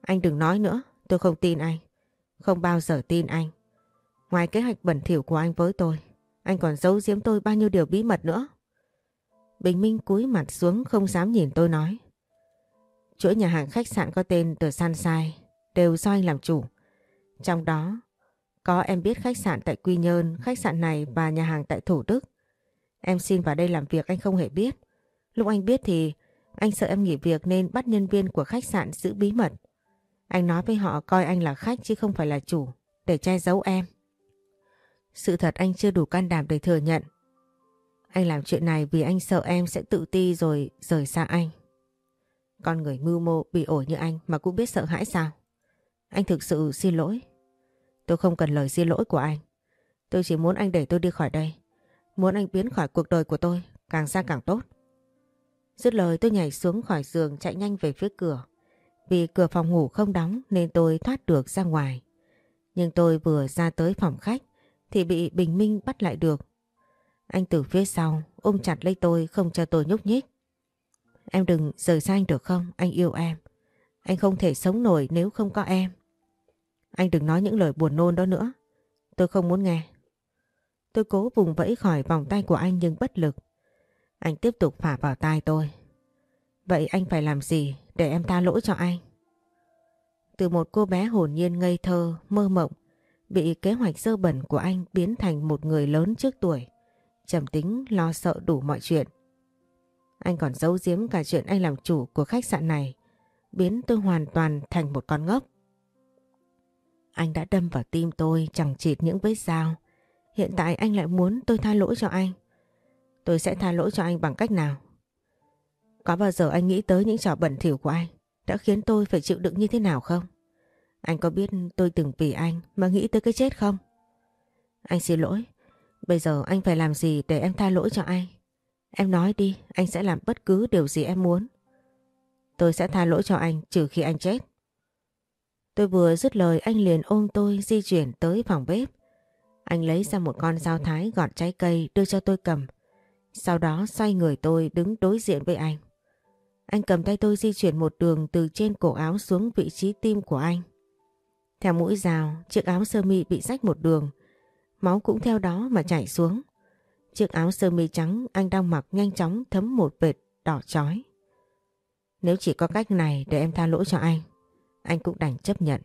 [SPEAKER 1] Anh đừng nói nữa. Tôi không tin anh. Không bao giờ tin anh. Ngoài kế hoạch bẩn thỉu của anh với tôi, anh còn giấu giếm tôi bao nhiêu điều bí mật nữa. Bình Minh cúi mặt xuống không dám nhìn tôi nói. Chuỗi nhà hàng khách sạn có tên The Sunshine đều do anh làm chủ. Trong đó có em biết khách sạn tại Quy Nhơn, khách sạn này và nhà hàng tại Thủ Đức. Em xin vào đây làm việc anh không hề biết. Lúc anh biết thì anh sợ em nghỉ việc nên bắt nhân viên của khách sạn giữ bí mật. Anh nói với họ coi anh là khách chứ không phải là chủ, để che giấu em. Sự thật anh chưa đủ can đảm để thừa nhận. Anh làm chuyện này vì anh sợ em sẽ tự ti rồi rời xa anh. Con người mưu mô bị ổi như anh mà cũng biết sợ hãi sao? Anh thực sự xin lỗi. Tôi không cần lời xin lỗi của anh. Tôi chỉ muốn anh để tôi đi khỏi đây. Muốn anh biến khỏi cuộc đời của tôi, càng xa càng tốt. Dứt lời tôi nhảy xuống khỏi giường chạy nhanh về phía cửa. Vì cửa phòng ngủ không đóng nên tôi thoát được ra ngoài. Nhưng tôi vừa ra tới phòng khách thì bị Bình Minh bắt lại được. Anh từ phía sau ôm chặt lấy tôi không cho tôi nhúc nhích. Em đừng rời xa anh được không? Anh yêu em. Anh không thể sống nổi nếu không có em. Anh đừng nói những lời buồn nôn đó nữa. Tôi không muốn nghe. Tôi cố vùng vẫy khỏi vòng tay của anh nhưng bất lực. Anh tiếp tục phả vào tai tôi. Vậy anh phải làm gì để em tha lỗi cho anh? Từ một cô bé hồn nhiên ngây thơ, mơ mộng, bị kế hoạch dơ bẩn của anh biến thành một người lớn trước tuổi, trầm tính lo sợ đủ mọi chuyện. Anh còn giấu giếm cả chuyện anh làm chủ của khách sạn này, biến tôi hoàn toàn thành một con ngốc. Anh đã đâm vào tim tôi chẳng chịt những vết dao. Hiện tại anh lại muốn tôi tha lỗi cho anh. Tôi sẽ tha lỗi cho anh bằng cách nào? Có bao giờ anh nghĩ tới những trò bẩn thỉu của anh đã khiến tôi phải chịu đựng như thế nào không? Anh có biết tôi từng vì anh mà nghĩ tới cái chết không? Anh xin lỗi. Bây giờ anh phải làm gì để em tha lỗi cho anh? Em nói đi, anh sẽ làm bất cứ điều gì em muốn. Tôi sẽ tha lỗi cho anh trừ khi anh chết. Tôi vừa dứt lời anh liền ôm tôi di chuyển tới phòng bếp. Anh lấy ra một con dao thái gọt trái cây đưa cho tôi cầm. Sau đó xoay người tôi đứng đối diện với anh. Anh cầm tay tôi di chuyển một đường từ trên cổ áo xuống vị trí tim của anh. Theo mũi rào chiếc áo sơ mi bị rách một đường. Máu cũng theo đó mà chảy xuống. Chiếc áo sơ mi trắng anh đang mặc nhanh chóng thấm một vệt đỏ chói. Nếu chỉ có cách này để em tha lỗi cho anh, anh cũng đành chấp nhận.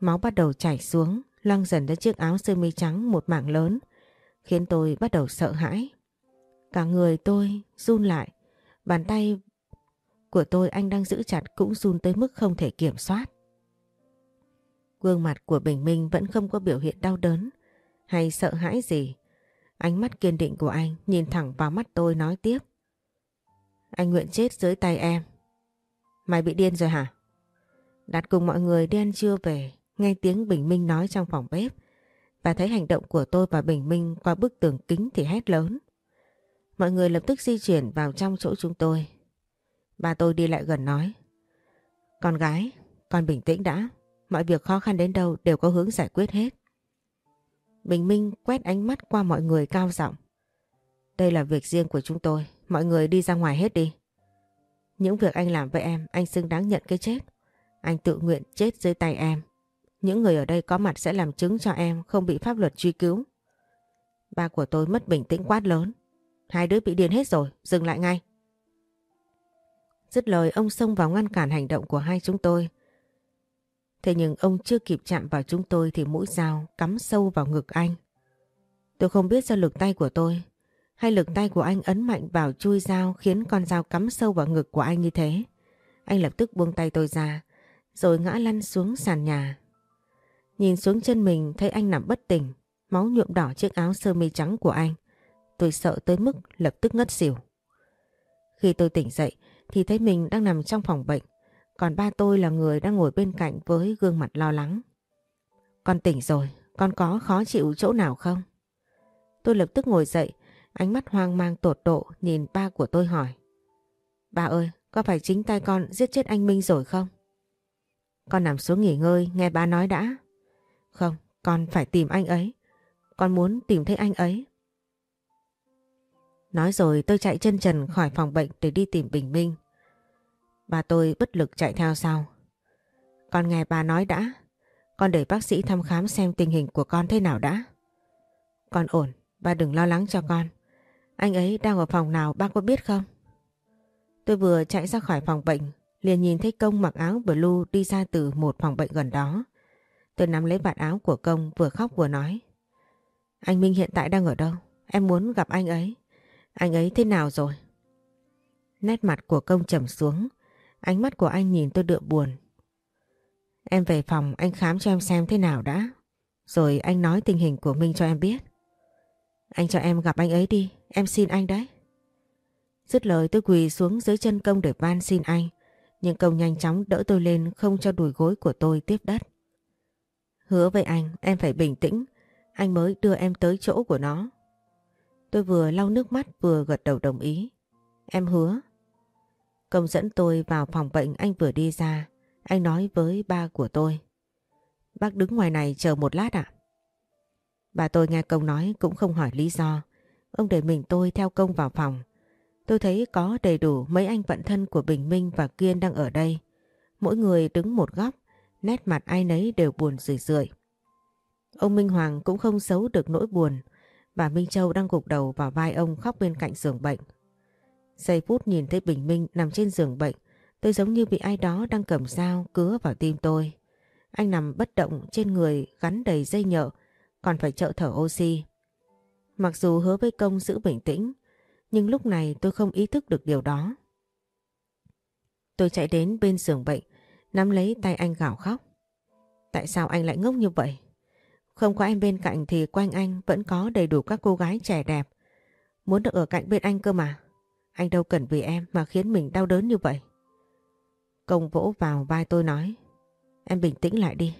[SPEAKER 1] Máu bắt đầu chảy xuống, loang dần ra chiếc áo sơ mi trắng một mảng lớn, khiến tôi bắt đầu sợ hãi. Cả người tôi run lại, bàn tay của tôi anh đang giữ chặt cũng run tới mức không thể kiểm soát. Gương mặt của Bình Minh vẫn không có biểu hiện đau đớn hay sợ hãi gì. Ánh mắt kiên định của anh nhìn thẳng vào mắt tôi nói tiếp. Anh nguyện chết dưới tay em. Mày bị điên rồi hả? Đặt cùng mọi người đi ăn trưa về, nghe tiếng Bình Minh nói trong phòng bếp và thấy hành động của tôi và Bình Minh qua bức tường kính thì hét lớn. Mọi người lập tức di chuyển vào trong chỗ chúng tôi. Bà tôi đi lại gần nói. Con gái, con bình tĩnh đã. Mọi việc khó khăn đến đâu đều có hướng giải quyết hết. Bình Minh quét ánh mắt qua mọi người cao giọng. Đây là việc riêng của chúng tôi. Mọi người đi ra ngoài hết đi. Những việc anh làm với em, anh xứng đáng nhận cái chết. Anh tự nguyện chết dưới tay em. Những người ở đây có mặt sẽ làm chứng cho em không bị pháp luật truy cứu. Ba của tôi mất bình tĩnh quát lớn. Hai đứa bị điên hết rồi, dừng lại ngay. Dứt lời ông xông vào ngăn cản hành động của hai chúng tôi. Thế nhưng ông chưa kịp chạm vào chúng tôi thì mũi dao cắm sâu vào ngực anh. Tôi không biết do lực tay của tôi hay lực tay của anh ấn mạnh vào chui dao khiến con dao cắm sâu vào ngực của anh như thế. Anh lập tức buông tay tôi ra rồi ngã lăn xuống sàn nhà. Nhìn xuống chân mình thấy anh nằm bất tỉnh, máu nhuộm đỏ chiếc áo sơ mi trắng của anh. Tôi sợ tới mức lập tức ngất xỉu. Khi tôi tỉnh dậy thì thấy mình đang nằm trong phòng bệnh. Còn ba tôi là người đang ngồi bên cạnh với gương mặt lo lắng. Con tỉnh rồi, con có khó chịu chỗ nào không? Tôi lập tức ngồi dậy, ánh mắt hoang mang tột độ nhìn ba của tôi hỏi. Ba ơi, có phải chính tay con giết chết anh Minh rồi không? Con nằm xuống nghỉ ngơi, nghe ba nói đã. Không, con phải tìm anh ấy. Con muốn tìm thấy anh ấy. Nói rồi tôi chạy chân trần khỏi phòng bệnh để đi tìm Bình Minh. Bà tôi bất lực chạy theo sau. Con nghe bà nói đã. Con để bác sĩ thăm khám xem tình hình của con thế nào đã. Con ổn, bà đừng lo lắng cho con. Anh ấy đang ở phòng nào bác có biết không? Tôi vừa chạy ra khỏi phòng bệnh, liền nhìn thấy công mặc áo blue đi ra từ một phòng bệnh gần đó. Tôi nắm lấy vạt áo của công vừa khóc vừa nói. Anh Minh hiện tại đang ở đâu? Em muốn gặp anh ấy. Anh ấy thế nào rồi? Nét mặt của công trầm xuống. Ánh mắt của anh nhìn tôi đượm buồn. Em về phòng, anh khám cho em xem thế nào đã. Rồi anh nói tình hình của Minh cho em biết. Anh cho em gặp anh ấy đi. Em xin anh đấy. Dứt lời tôi quỳ xuống dưới chân công để van xin anh. Nhưng công nhanh chóng đỡ tôi lên, không cho đùi gối của tôi tiếp đất. Hứa với anh, em phải bình tĩnh. Anh mới đưa em tới chỗ của nó. Tôi vừa lau nước mắt, vừa gật đầu đồng ý. Em hứa. Công dẫn tôi vào phòng bệnh anh vừa đi ra. Anh nói với ba của tôi. Bác đứng ngoài này chờ một lát ạ. À? Bà tôi nghe công nói cũng không hỏi lý do. Ông để mình tôi theo công vào phòng. Tôi thấy có đầy đủ mấy anh vận thân của Bình Minh và Kiên đang ở đây. Mỗi người đứng một góc, nét mặt ai nấy đều buồn rười rượi. Ông Minh Hoàng cũng không xấu được nỗi buồn. Bà Minh Châu đang gục đầu vào vai ông khóc bên cạnh giường bệnh. Giây phút nhìn thấy Bình Minh nằm trên giường bệnh, Tôi giống như bị ai đó đang cầm dao cứa vào tim tôi. Anh nằm bất động trên người gắn đầy dây nhợ, còn phải trợ thở oxy. Mặc dù hứa với công giữ bình tĩnh, nhưng lúc này tôi không ý thức được điều đó. Tôi chạy đến bên giường bệnh, nắm lấy tay anh gào khóc. Tại sao anh lại ngốc như vậy? Không có em bên cạnh thì quanh anh vẫn có đầy đủ các cô gái trẻ đẹp. Muốn được ở cạnh bên anh cơ mà. Anh đâu cần vì em mà khiến mình đau đớn như vậy. Công vỗ vào vai tôi nói. Em bình tĩnh lại đi.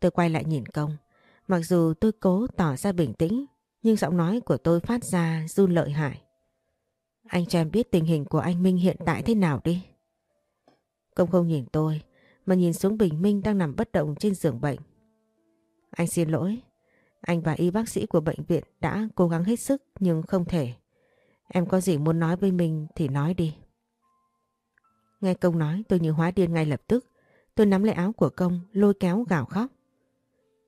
[SPEAKER 1] Tôi quay lại nhìn công. Mặc dù tôi cố tỏ ra bình tĩnh, nhưng giọng nói của tôi phát ra run lợi hại. Anh cho em biết tình hình của anh Minh hiện tại thế nào đi. Công không nhìn tôi, mà nhìn xuống Bình Minh đang nằm bất động trên giường bệnh. Anh xin lỗi, anh và y bác sĩ của bệnh viện đã cố gắng hết sức nhưng không thể. Em có gì muốn nói với mình thì nói đi. Nghe công nói tôi như hóa điên ngay lập tức. Tôi nắm lấy áo của công lôi kéo gào khóc.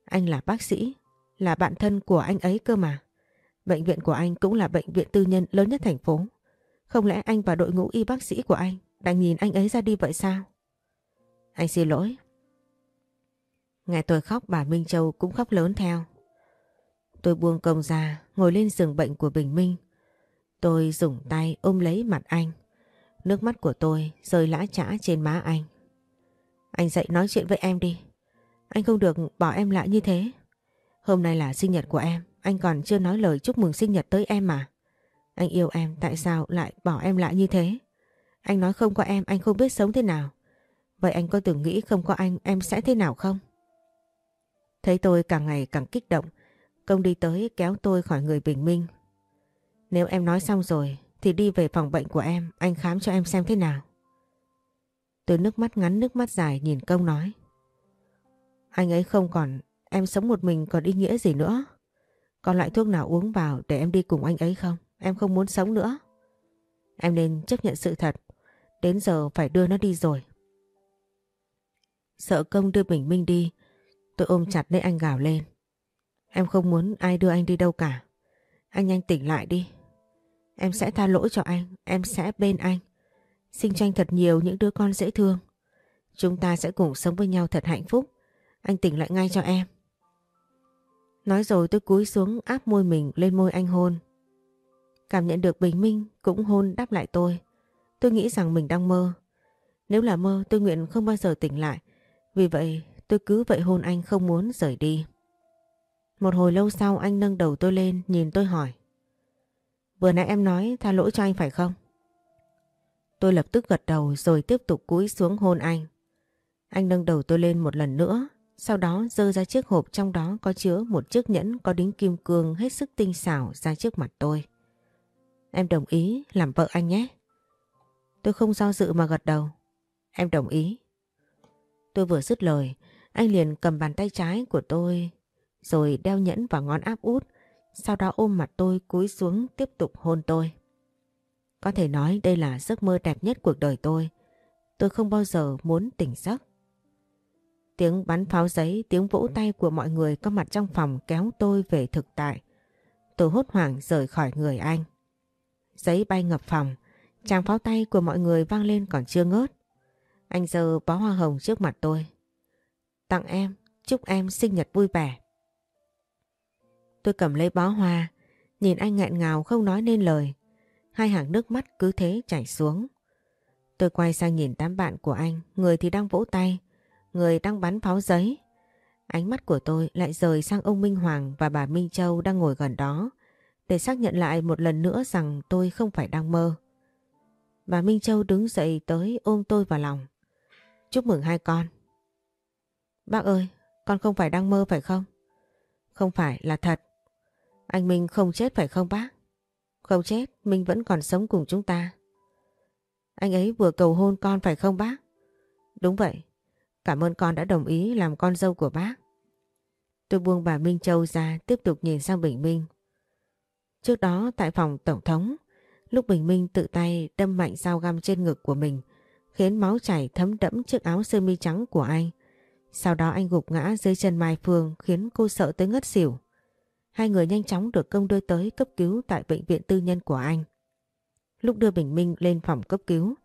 [SPEAKER 1] Anh là bác sĩ, là bạn thân của anh ấy cơ mà. Bệnh viện của anh cũng là bệnh viện tư nhân lớn nhất thành phố. Không lẽ anh và đội ngũ y bác sĩ của anh đang nhìn anh ấy ra đi vậy sao? Anh xin lỗi. Nghe tôi khóc bà Minh Châu cũng khóc lớn theo. Tôi buông công ra, ngồi lên giường bệnh của Bình Minh. Tôi dùng tay ôm lấy mặt anh. Nước mắt của tôi rơi lã chã trên má anh. Anh dậy nói chuyện với em đi. Anh không được bỏ em lại như thế. Hôm nay là sinh nhật của em, anh còn chưa nói lời chúc mừng sinh nhật tới em mà. Anh yêu em, tại sao lại bỏ em lại như thế? Anh nói không có em, anh không biết sống thế nào. Vậy anh có từng nghĩ không có anh, em sẽ thế nào không? Thấy tôi càng ngày càng kích động, công đi tới kéo tôi khỏi người bình minh. Nếu em nói xong rồi, thì đi về phòng bệnh của em, anh khám cho em xem thế nào. Tôi nước mắt ngắn nước mắt dài nhìn công nói. Anh ấy không còn, em sống một mình còn ý nghĩa gì nữa. Còn loại thuốc nào uống vào để em đi cùng anh ấy không? Em không muốn sống nữa. Em nên chấp nhận sự thật. Đến giờ phải đưa nó đi rồi. Sợ công đưa Bình Minh đi. Tôi ôm chặt lấy anh gào lên. Em không muốn ai đưa anh đi đâu cả. Anh nhanh tỉnh lại đi. Em sẽ tha lỗi cho anh. Em sẽ bên anh. Sinh cho anh thật nhiều những đứa con dễ thương. Chúng ta sẽ cùng sống với nhau thật hạnh phúc. Anh tỉnh lại ngay cho em. Nói rồi tôi cúi xuống áp môi mình lên môi anh hôn. Cảm nhận được bình minh cũng hôn đáp lại tôi. Tôi nghĩ rằng mình đang mơ. Nếu là mơ, tôi nguyện không bao giờ tỉnh lại. Vì vậy, tôi cứ vậy hôn anh không muốn rời đi. Một hồi lâu sau, anh nâng đầu tôi lên, nhìn tôi hỏi. Vừa nãy em nói tha lỗi cho anh phải không? Tôi lập tức gật đầu rồi tiếp tục cúi xuống hôn anh. Anh nâng đầu tôi lên một lần nữa, sau đó dơ ra chiếc hộp trong đó có chứa một chiếc nhẫn có đính kim cương hết sức tinh xảo ra trước mặt tôi. Em đồng ý làm vợ anh nhé. Tôi không do dự mà gật đầu. Em đồng ý. Tôi vừa dứt lời, anh liền cầm bàn tay trái của tôi rồi đeo nhẫn vào ngón áp út, sau đó ôm mặt tôi cúi xuống tiếp tục hôn tôi. Có thể nói đây là giấc mơ đẹp nhất cuộc đời tôi. Tôi không bao giờ muốn tỉnh giấc. Tiếng bắn pháo giấy, tiếng vỗ tay của mọi người có mặt trong phòng kéo tôi về thực tại. Tôi hốt hoảng rời khỏi người anh. Giấy bay ngập phòng, tràng pháo tay của mọi người vang lên còn chưa ngớt. Anh giơ bó hoa hồng trước mặt tôi. Tặng em, chúc em sinh nhật vui vẻ. Tôi cầm lấy bó hoa, nhìn anh nghẹn ngào không nói nên lời. Hai hàng nước mắt cứ thế chảy xuống. Tôi quay sang nhìn đám bạn của anh, người thì đang vỗ tay, người đang bắn pháo giấy. Ánh mắt của tôi lại rời sang ông Minh Hoàng và bà Minh Châu đang ngồi gần đó để xác nhận lại một lần nữa rằng tôi không phải đang mơ. Bà Minh Châu đứng dậy tới ôm tôi vào lòng. Chúc mừng hai con. Bác ơi, con không phải đang mơ phải không? Không phải là thật. Anh Minh không chết phải không bác? Không chết, Minh vẫn còn sống cùng chúng ta. Anh ấy vừa cầu hôn con phải không bác? Đúng vậy. Cảm ơn con đã đồng ý làm con dâu của bác. Tôi buông bà Minh Châu ra tiếp tục nhìn sang Bình Minh. Trước đó tại phòng Tổng thống, lúc Bình Minh tự tay đâm mạnh dao găm trên ngực của mình, khiến máu chảy thấm đẫm chiếc áo sơ mi trắng của anh. Sau đó anh gục ngã dưới chân Mai Phương khiến cô sợ tới ngất xỉu. Hai người nhanh chóng được công đưa tới cấp cứu tại bệnh viện tư nhân của anh. Lúc đưa Bình Minh lên phòng cấp cứu,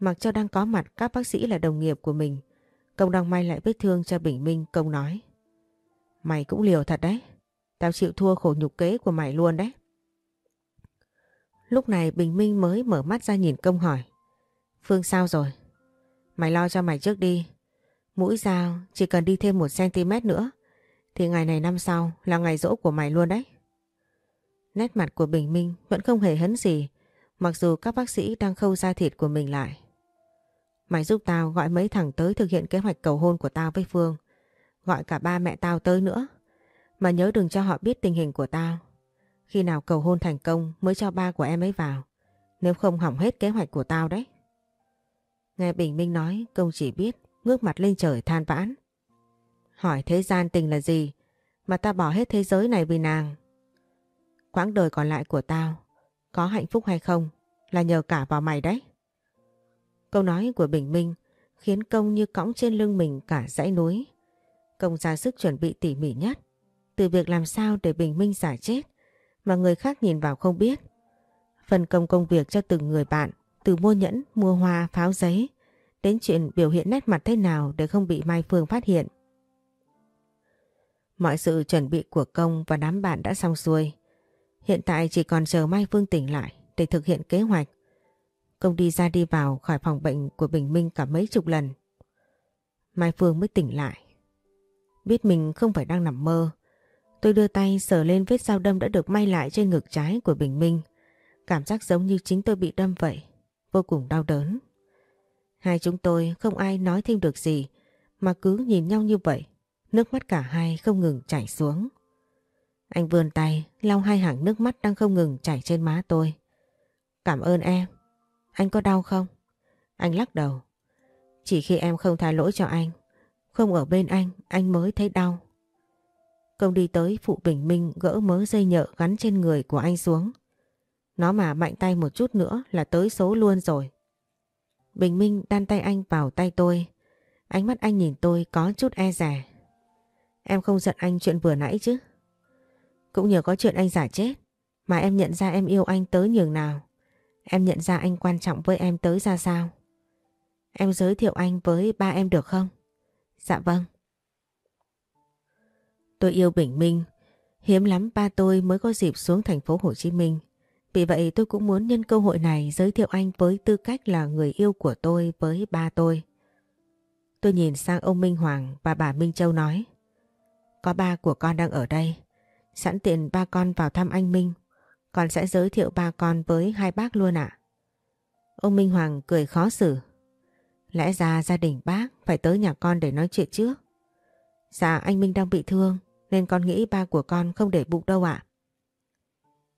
[SPEAKER 1] Mặc cho đang có mặt các bác sĩ là đồng nghiệp của mình. Công đang may lại vết thương cho Bình Minh, công nói. Mày cũng liều thật đấy. Tao chịu thua khổ nhục kế của mày luôn đấy. Lúc này Bình Minh mới mở mắt ra nhìn công hỏi. Phương sao rồi? Mày lo cho mày trước đi. Mũi dao chỉ cần đi thêm một cm nữa thì ngày này năm sau là ngày rỗ của mày luôn đấy. Nét mặt của Bình Minh vẫn không hề hấn gì, mặc dù các bác sĩ đang khâu da thịt của mình lại. Mày giúp tao gọi mấy thằng tới thực hiện kế hoạch cầu hôn của tao với Phương. Gọi cả ba mẹ tao tới nữa. Mà nhớ đừng cho họ biết tình hình của tao. Khi nào cầu hôn thành công mới cho ba của em ấy vào. Nếu không hỏng hết kế hoạch của tao đấy. Nghe Bình Minh nói công chỉ biết, ngước mặt lên trời than vãn. Hỏi thế gian tình là gì mà ta bỏ hết thế giới này vì nàng. Quãng đời còn lại của tao có hạnh phúc hay không là nhờ cả vào mày đấy. Câu nói của Bình Minh khiến công như cõng trên lưng mình cả dãy núi. Công ra sức chuẩn bị tỉ mỉ nhất. Từ việc làm sao để Bình Minh giả chết mà người khác nhìn vào không biết. Phân công công việc cho từng người bạn từ mua nhẫn, mua hoa, pháo giấy đến chuyện biểu hiện nét mặt thế nào để không bị Mai Phương phát hiện. Mọi sự chuẩn bị của công và đám bạn đã xong xuôi. Hiện tại chỉ còn chờ Mai Phương tỉnh lại để thực hiện kế hoạch. Công đi ra đi vào khỏi phòng bệnh của Bình Minh cả mấy chục lần. Mai Phương mới tỉnh lại. Biết mình không phải đang nằm mơ. Tôi đưa tay sờ lên vết dao đâm đã được may lại trên ngực trái của Bình Minh. Cảm giác giống như chính tôi bị đâm vậy. Vô cùng đau đớn. Hai chúng tôi không ai nói thêm được gì, mà cứ nhìn nhau như vậy. Nước mắt cả hai không ngừng chảy xuống. Anh vươn tay lau hai hàng nước mắt đang không ngừng chảy trên má tôi. Cảm ơn em. Anh có đau không? Anh lắc đầu. Chỉ khi em không tha lỗi cho anh, không ở bên anh, anh mới thấy đau. Công đi tới phụ Bình Minh gỡ mớ dây nhợ gắn trên người của anh xuống. Nó mà mạnh tay một chút nữa là tới số luôn rồi. Bình Minh đan tay anh vào tay tôi. Ánh mắt anh nhìn tôi có chút e rè. Em không giận anh chuyện vừa nãy chứ? Cũng nhờ có chuyện anh giả chết, mà em nhận ra em yêu anh tới nhường nào. Em nhận ra anh quan trọng với em tới ra sao. Em giới thiệu anh với ba em được không? Dạ vâng. Tôi yêu Bình Minh. Hiếm lắm ba tôi mới có dịp xuống thành phố Hồ Chí Minh. Vì vậy tôi cũng muốn nhân cơ hội này giới thiệu anh với tư cách là người yêu của tôi với ba tôi. Tôi nhìn sang ông Minh Hoàng và bà Minh Châu nói. Có ba của con đang ở đây. Sẵn tiện ba con vào thăm anh Minh. Con sẽ giới thiệu ba con với hai bác luôn ạ. Ông Minh Hoàng cười khó xử. Lẽ ra gia đình bác phải tới nhà con để nói chuyện trước. Dạ anh Minh đang bị thương nên con nghĩ ba của con không để bụng đâu ạ.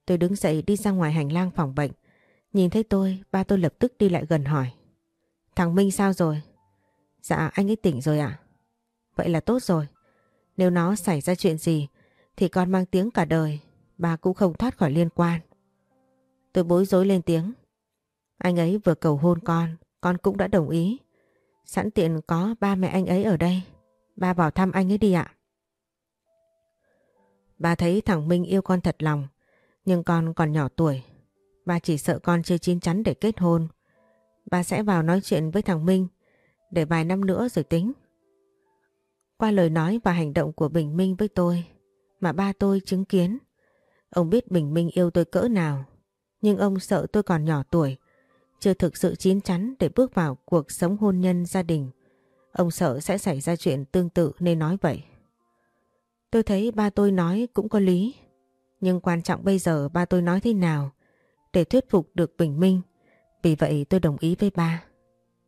[SPEAKER 1] Tôi đứng dậy đi ra ngoài hành lang phòng bệnh. Nhìn thấy tôi, ba tôi lập tức đi lại gần hỏi. Thằng Minh sao rồi? Dạ anh ấy tỉnh rồi ạ. Vậy là tốt rồi. Nếu nó xảy ra chuyện gì thì con mang tiếng cả đời. Bà cũng không thoát khỏi liên quan. Tôi bối rối lên tiếng. Anh ấy vừa cầu hôn con, con cũng đã đồng ý. Sẵn tiện có ba mẹ anh ấy ở đây. Ba vào thăm anh ấy đi ạ. Bà thấy thằng Minh yêu con thật lòng. Nhưng con còn nhỏ tuổi. Bà chỉ sợ con chưa chín chắn để kết hôn. Bà sẽ vào nói chuyện với thằng Minh để vài năm nữa rồi tính. Qua lời nói và hành động của Bình Minh với tôi, mà ba tôi chứng kiến. Ông biết Bình Minh yêu tôi cỡ nào, nhưng ông sợ tôi còn nhỏ tuổi, chưa thực sự chín chắn để bước vào cuộc sống hôn nhân gia đình. Ông sợ sẽ xảy ra chuyện tương tự nên nói vậy. Tôi thấy ba tôi nói cũng có lý, nhưng quan trọng bây giờ ba tôi nói thế nào để thuyết phục được Bình Minh. Vì vậy tôi đồng ý với ba.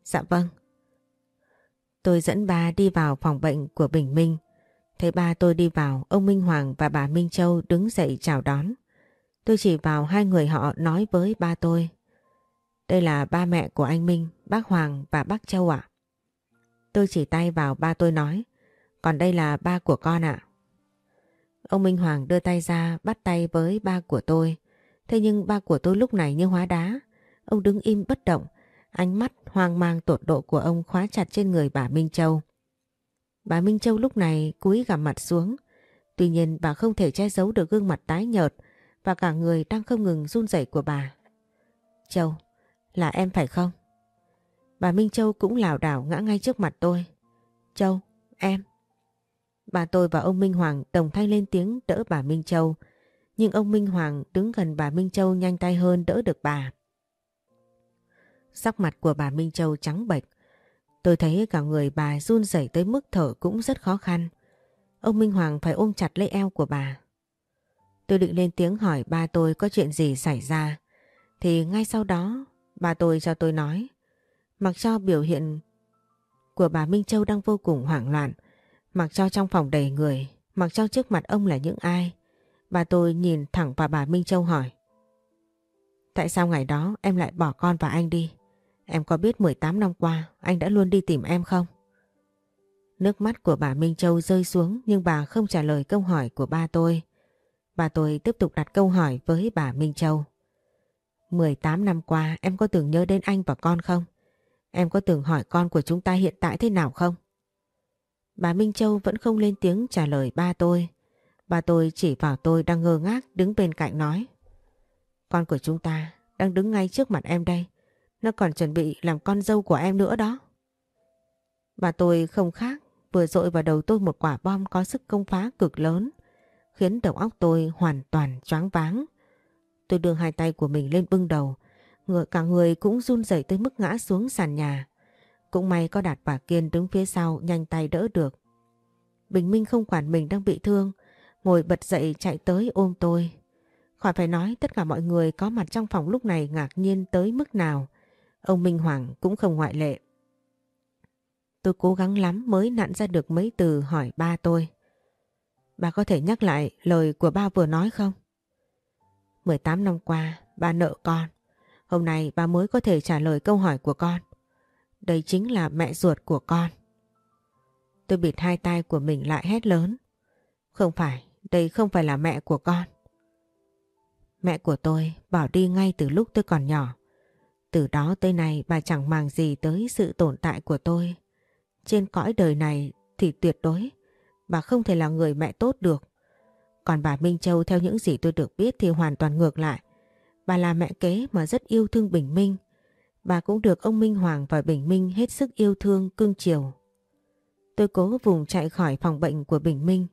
[SPEAKER 1] Dạ vâng. Tôi dẫn ba đi vào phòng bệnh của Bình Minh. Thấy ba tôi đi vào, ông Minh Hoàng và bà Minh Châu đứng dậy chào đón. Tôi chỉ vào hai người họ nói với ba tôi. Đây là ba mẹ của anh Minh, bác Hoàng và bác Châu ạ. Tôi chỉ tay vào ba tôi nói. Còn đây là ba của con ạ. Ông Minh Hoàng đưa tay ra bắt tay với ba của tôi. Thế nhưng ba của tôi lúc này như hóa đá. Ông đứng im bất động. Ánh mắt hoang mang tột độ của ông khóa chặt trên người bà Minh Châu. Bà Minh Châu lúc này cúi gằm mặt xuống. Tuy nhiên bà không thể che giấu được gương mặt tái nhợt và cả người đang không ngừng run rẩy của bà. Châu, là em phải không? Bà Minh Châu cũng lảo đảo ngã ngay trước mặt tôi. Châu, em. Bà tôi và ông Minh Hoàng đồng thanh lên tiếng đỡ bà Minh Châu. Nhưng ông Minh Hoàng đứng gần bà Minh Châu nhanh tay hơn đỡ được bà. Sắc mặt của bà Minh Châu trắng bệch. Tôi thấy cả người bà run rẩy tới mức thở cũng rất khó khăn. Ông Minh Hoàng phải ôm chặt lấy eo của bà. Tôi định lên tiếng hỏi ba tôi có chuyện gì xảy ra. Thì ngay sau đó bà tôi cho tôi nói. Mặc cho biểu hiện của bà Minh Châu đang vô cùng hoảng loạn. Mặc cho trong phòng đầy người, mặc cho trước mặt ông là những ai. Bà tôi nhìn thẳng vào bà Minh Châu hỏi. Tại sao ngày đó em lại bỏ con và anh đi? Em có biết 18 năm qua anh đã luôn đi tìm em không? Nước mắt của bà Minh Châu rơi xuống, nhưng bà không trả lời câu hỏi của ba tôi. Bà tôi tiếp tục đặt câu hỏi với bà Minh Châu. 18 năm qua, em có từng nhớ đến anh và con không? Em có từng hỏi con của chúng ta hiện tại thế nào không? Bà Minh Châu vẫn không lên tiếng trả lời ba tôi. Bà tôi chỉ vào tôi đang ngơ ngác đứng bên cạnh nói. Con của chúng ta đang đứng ngay trước mặt em đây. Nó còn chuẩn bị làm con dâu của em nữa đó. Bà tôi không khác, vừa dội vào đầu tôi một quả bom có sức công phá cực lớn, khiến đầu óc tôi hoàn toàn choáng váng. Tôi đưa hai tay của mình lên bưng đầu, ngựa cả người cũng run rẩy tới mức ngã xuống sàn nhà. Cũng may có Đạt và Kiên đứng phía sau nhanh tay đỡ được. Bình Minh không quản mình đang bị thương, ngồi bật dậy chạy tới ôm tôi. Khỏi phải nói tất cả mọi người có mặt trong phòng lúc này ngạc nhiên tới mức nào. Ông Minh Hoàng cũng không ngoại lệ. Tôi cố gắng lắm mới nặn ra được mấy từ hỏi ba tôi. Bà có thể nhắc lại lời của ba vừa nói không? 18 năm qua, ba nợ con. Hôm nay ba mới có thể trả lời câu hỏi của con. Đây chính là mẹ ruột của con. Tôi bịt hai tay của mình lại hét lớn. Không phải, đây không phải là mẹ của con. Mẹ của tôi bỏ đi ngay từ lúc tôi còn nhỏ. Từ đó tới nay, bà chẳng màng gì tới sự tồn tại của tôi. Trên cõi đời này thì tuyệt đối, bà không thể là người mẹ tốt được. Còn bà Minh Châu, theo những gì tôi được biết thì hoàn toàn ngược lại. Bà là mẹ kế mà rất yêu thương Bình Minh. Bà cũng được ông Minh Hoàng và Bình Minh hết sức yêu thương, cưng chiều. Tôi cố vùng chạy khỏi phòng bệnh của Bình Minh,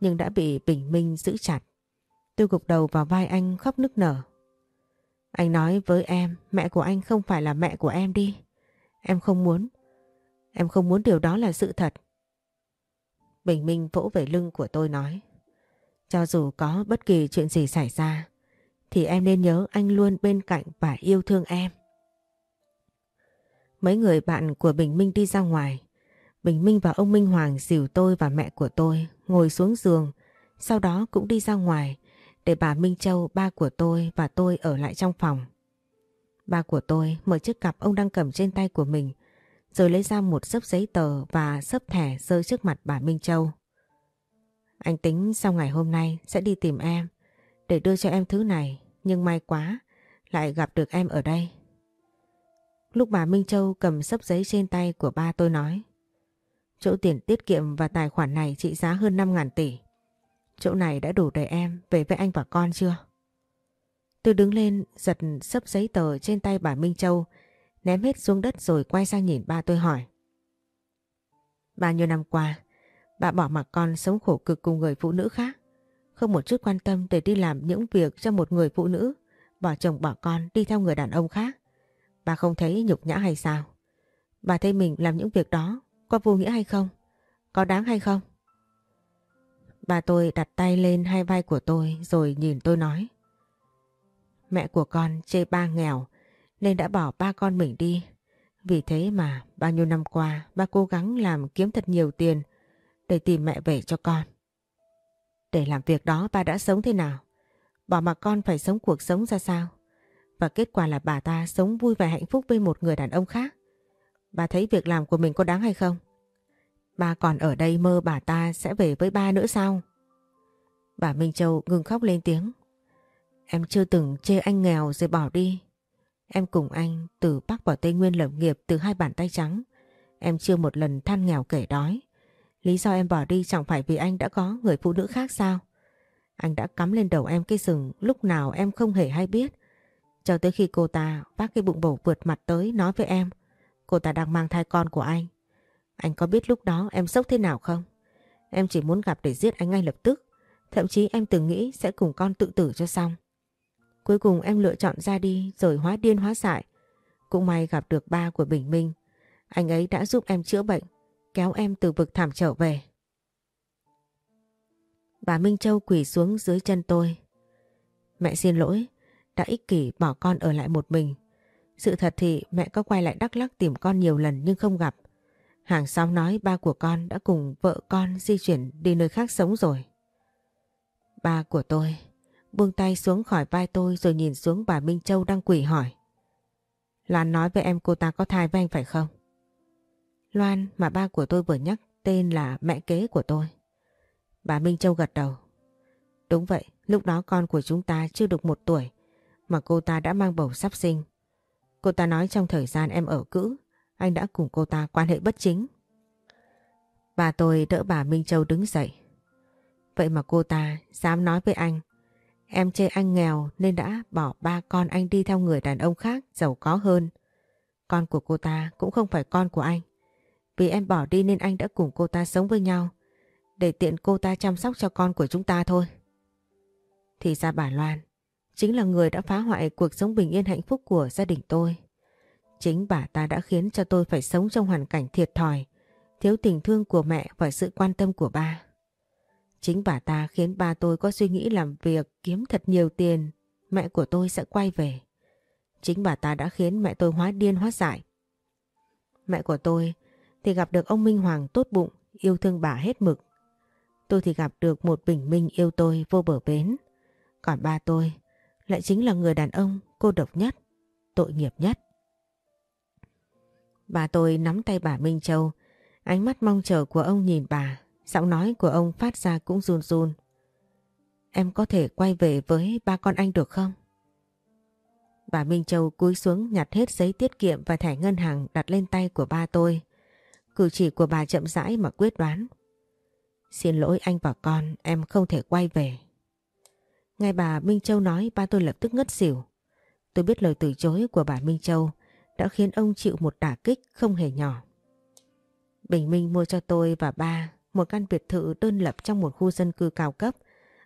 [SPEAKER 1] nhưng đã bị Bình Minh giữ chặt. Tôi gục đầu vào vai anh khóc nức nở. Anh nói với em mẹ của anh không phải là mẹ của em đi. Em không muốn. Em không muốn điều đó là sự thật. Bình Minh vỗ về lưng của tôi nói. Cho dù có bất kỳ chuyện gì xảy ra thì em nên nhớ anh luôn bên cạnh và yêu thương em. Mấy người bạn của Bình Minh đi ra ngoài. Bình Minh và ông Minh Hoàng dìu tôi và mẹ của tôi ngồi xuống giường, sau đó cũng đi ra ngoài để bà Minh Châu, ba của tôi và tôi ở lại trong phòng. Ba của tôi mở chiếc cặp ông đang cầm trên tay của mình rồi lấy ra một sấp giấy tờ và sấp thẻ rơi trước mặt bà Minh Châu. Anh tính sau ngày hôm nay sẽ đi tìm em để đưa cho em thứ này nhưng may quá lại gặp được em ở đây. Lúc bà Minh Châu cầm sấp giấy trên tay của ba tôi nói Chỗ tiền tiết kiệm và tài khoản này trị giá hơn 5.000 tỷ. Chỗ này đã đủ để em về với anh và con chưa? Tôi đứng lên giật sấp giấy tờ trên tay bà Minh Châu ném hết xuống đất rồi quay sang nhìn ba tôi hỏi. Bao nhiêu năm qua, bà bỏ mặc con sống khổ cực cùng người phụ nữ khác. Không một chút quan tâm để đi làm những việc cho một người phụ nữ, bỏ chồng bỏ con đi theo người đàn ông khác. Bà không thấy nhục nhã hay sao? Bà thấy mình làm những việc đó có vô nghĩa hay không? Có đáng hay không? Bà tôi đặt tay lên hai vai của tôi rồi nhìn tôi nói. Mẹ của con chê ba nghèo, nên đã bỏ ba con mình đi. Vì thế mà bao nhiêu năm qua, ba cố gắng làm kiếm thật nhiều tiền để tìm mẹ về cho con. Để làm việc đó ba đã sống thế nào? Bỏ mặc con phải sống cuộc sống ra sao? Và kết quả là bà ta sống vui và hạnh phúc với một người đàn ông khác. Bà thấy việc làm của mình có đáng hay không? Ba còn ở đây mơ bà ta sẽ về với ba nữa sao? Bà Minh Châu ngừng khóc lên tiếng. Em chưa từng chê anh nghèo rồi bỏ đi. Em cùng anh từ Bắc vào Tây Nguyên lập nghiệp từ hai bàn tay trắng. Em chưa một lần than nghèo kể đói. Lý do em bỏ đi chẳng phải vì anh đã có người phụ nữ khác sao? Anh đã cắm lên đầu em cái rừng lúc nào em không hề hay biết. Cho tới khi cô ta vác cái bụng bầu vượt mặt tới nói với em, cô ta đang mang thai con của anh. Anh có biết lúc đó em sốc thế nào không? Em chỉ muốn gặp để giết anh ngay lập tức. Thậm chí em từng nghĩ sẽ cùng con tự tử cho xong. Cuối cùng em lựa chọn ra đi rồi hóa điên hóa dại. Cũng may gặp được ba của Bình Minh. Anh ấy đã giúp em chữa bệnh, kéo em từ vực thảm trở về. Bà Minh Châu quỳ xuống dưới chân tôi. Mẹ xin lỗi, đã ích kỷ bỏ con ở lại một mình. Sự thật thì mẹ có quay lại Đắk Lắk tìm con nhiều lần nhưng không gặp. Hàng xóm nói ba của con đã cùng vợ con di chuyển đi nơi khác sống rồi. Ba của tôi buông tay xuống khỏi vai tôi rồi nhìn xuống bà Minh Châu đang quỳ hỏi. Loan nói với em cô ta có thai với anh phải không? Loan mà ba của tôi vừa nhắc tên là mẹ kế của tôi. Bà Minh Châu gật đầu. Đúng vậy, lúc đó con của chúng ta chưa được một tuổi mà cô ta đã mang bầu sắp sinh. Cô ta nói trong thời gian em ở cữ, anh đã cùng cô ta quan hệ bất chính. Bà tôi đỡ bà Minh Châu đứng dậy. Vậy mà cô ta dám nói với anh, em chê anh nghèo nên đã bỏ ba con anh đi theo người đàn ông khác giàu có hơn. Con của cô ta cũng không phải con của anh. Vì em bỏ đi nên anh đã cùng cô ta sống với nhau để tiện cô ta chăm sóc cho con của chúng ta thôi. Thì ra bà Loan chính là người đã phá hoại cuộc sống bình yên hạnh phúc của gia đình tôi. Chính bà ta đã khiến cho tôi phải sống trong hoàn cảnh thiệt thòi, thiếu tình thương của mẹ và sự quan tâm của ba. Chính bà ta khiến ba tôi có suy nghĩ làm việc kiếm thật nhiều tiền, mẹ của tôi sẽ quay về. Chính bà ta đã khiến mẹ tôi hóa điên hóa dại. Mẹ của tôi thì gặp được ông Minh Hoàng tốt bụng, yêu thương bà hết mực. Tôi thì gặp được một bình minh yêu tôi vô bờ bến. Còn ba tôi lại chính là người đàn ông cô độc nhất, tội nghiệp nhất. Bà tôi nắm tay bà Minh Châu, ánh mắt mong chờ của ông nhìn bà, giọng nói của ông phát ra cũng run run. Em có thể quay về với ba con anh được không? Bà Minh Châu cúi xuống nhặt hết giấy tiết kiệm và thẻ ngân hàng đặt lên tay của ba tôi. Cử chỉ của bà chậm rãi mà quyết đoán. Xin lỗi anh và con, em không thể quay về. Ngay bà Minh Châu nói ba tôi lập tức ngất xỉu. Tôi biết lời từ chối của bà Minh Châu đã khiến ông chịu một đả kích không hề nhỏ. Bình Minh mua cho tôi và ba một căn biệt thự đơn lập trong một khu dân cư cao cấp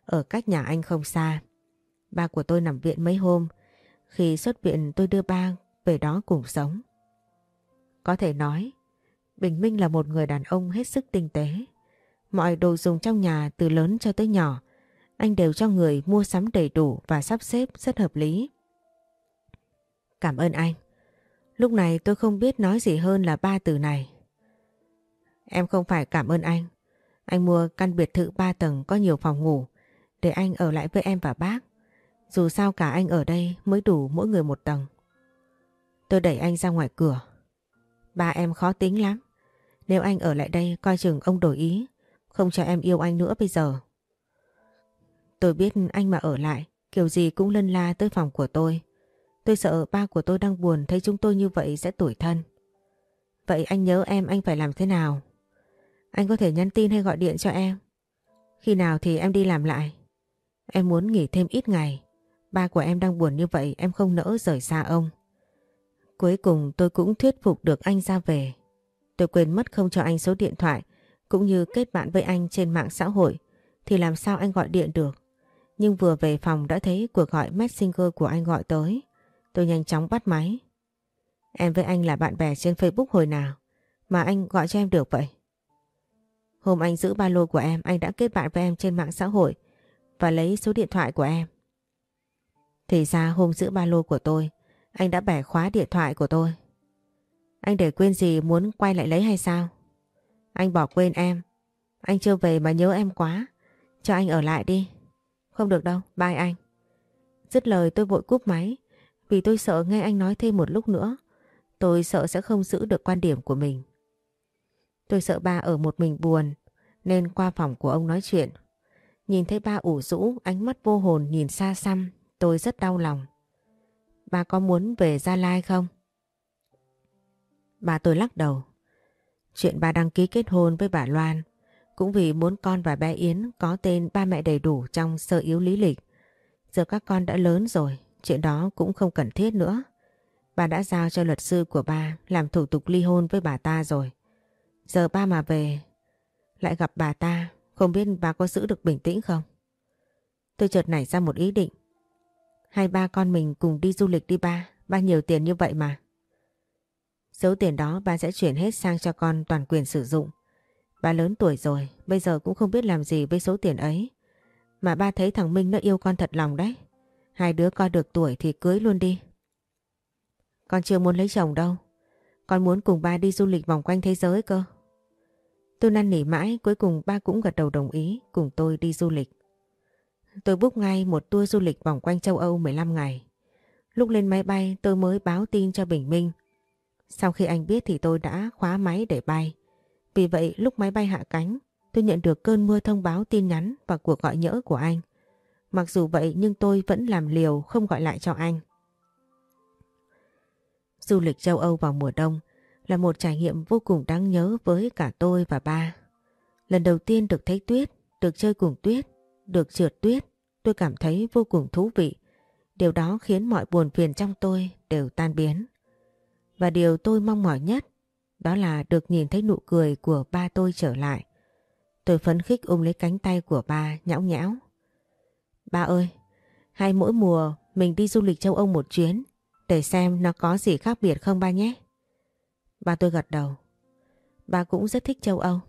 [SPEAKER 1] ở cách nhà anh không xa. Ba của tôi nằm viện mấy hôm. Khi xuất viện tôi đưa ba về đó cùng sống. Có thể nói, Bình Minh là một người đàn ông hết sức tinh tế. Mọi đồ dùng trong nhà từ lớn cho tới nhỏ, anh đều cho người mua sắm đầy đủ và sắp xếp rất hợp lý. Cảm ơn anh. Lúc này tôi không biết nói gì hơn là ba từ này. Em không phải cảm ơn anh. Anh mua căn biệt thự ba tầng có nhiều phòng ngủ để anh ở lại với em và bác. Dù sao cả anh ở đây mới đủ mỗi người một tầng. Tôi đẩy anh ra ngoài cửa. Ba em khó tính lắm. Nếu anh ở lại đây coi chừng ông đổi ý, không cho em yêu anh nữa bây giờ. Tôi biết anh mà ở lại, kiểu gì cũng lân la tới phòng của tôi. Tôi sợ ba của tôi đang buồn thấy chúng tôi như vậy sẽ tủi thân. Vậy anh nhớ em anh phải làm thế nào? Anh có thể nhắn tin hay gọi điện cho em. Khi nào thì em đi làm lại. Em muốn nghỉ thêm ít ngày. Ba của em đang buồn như vậy, em không nỡ rời xa ông. Cuối cùng tôi cũng thuyết phục được anh ra về. Tôi quên mất không cho anh số điện thoại, cũng như kết bạn với anh trên mạng xã hội, thì làm sao anh gọi điện được. Nhưng vừa về phòng đã thấy cuộc gọi Messenger của anh gọi tới. Tôi nhanh chóng bắt máy. Em với anh là bạn bè trên Facebook hồi nào mà anh gọi cho em được vậy? Hôm anh giữ ba lô của em anh đã kết bạn với em trên mạng xã hội và lấy số điện thoại của em. Thì ra hôm giữ ba lô của tôi anh đã bẻ khóa điện thoại của tôi. Anh để quên gì muốn quay lại lấy hay sao? Anh bỏ quên em. Anh chưa về mà nhớ em quá. Cho anh ở lại đi. Không được đâu, bye anh. Dứt lời tôi vội cúp máy vì tôi sợ nghe anh nói thêm một lúc nữa. Tôi sợ sẽ không giữ được quan điểm của mình. Tôi sợ ba ở một mình buồn nên qua phòng của ông nói chuyện. Nhìn thấy ba ủ rũ, ánh mắt vô hồn nhìn xa xăm, tôi rất đau lòng. Ba có muốn về Gia Lai không? Bà tôi lắc đầu. Chuyện bà đăng ký kết hôn với bà Loan cũng vì muốn con và bé Yến có tên ba mẹ đầy đủ trong sơ yếu lý lịch. Giờ các con đã lớn rồi, chuyện đó cũng không cần thiết nữa. Bà đã giao cho luật sư của ba làm thủ tục ly hôn với bà ta rồi. Giờ ba mà về lại gặp bà ta, không biết bà có giữ được bình tĩnh không? Tôi chợt nảy ra một ý định. Hai ba con mình cùng đi du lịch đi ba, ba nhiều tiền như vậy mà. Số tiền đó ba sẽ chuyển hết sang cho con toàn quyền sử dụng. Ba lớn tuổi rồi, bây giờ cũng không biết làm gì với số tiền ấy. Mà ba thấy thằng Minh nó yêu con thật lòng đấy. Hai đứa coi được tuổi thì cưới luôn đi. Con chưa muốn lấy chồng đâu. Con muốn cùng ba đi du lịch vòng quanh thế giới cơ. Tôi năn nỉ mãi, cuối cùng ba cũng gật đầu đồng ý cùng tôi đi du lịch. Tôi book ngay một tour du lịch vòng quanh châu Âu 15 ngày. Lúc lên máy bay tôi mới báo tin cho Bình Minh. Sau khi anh biết thì tôi đã khóa máy để bay. Vì vậy lúc máy bay hạ cánh tôi nhận được cơn mưa thông báo tin nhắn và cuộc gọi nhỡ của anh. Mặc dù vậy nhưng tôi vẫn làm liều không gọi lại cho anh. Du lịch châu Âu vào mùa đông là một trải nghiệm vô cùng đáng nhớ với cả tôi và ba. Lần đầu tiên được thấy tuyết, được chơi cùng tuyết, được trượt tuyết, tôi cảm thấy vô cùng thú vị. Điều đó khiến mọi buồn phiền trong tôi đều tan biến. Và điều tôi mong mỏi nhất đó là được nhìn thấy nụ cười của ba tôi trở lại. Tôi phấn khích ôm lấy cánh tay của ba nhão nhão. Ba ơi, hay mỗi mùa mình đi du lịch châu Âu một chuyến để xem nó có gì khác biệt không ba nhé. Ba tôi gật đầu. Ba cũng rất thích châu Âu.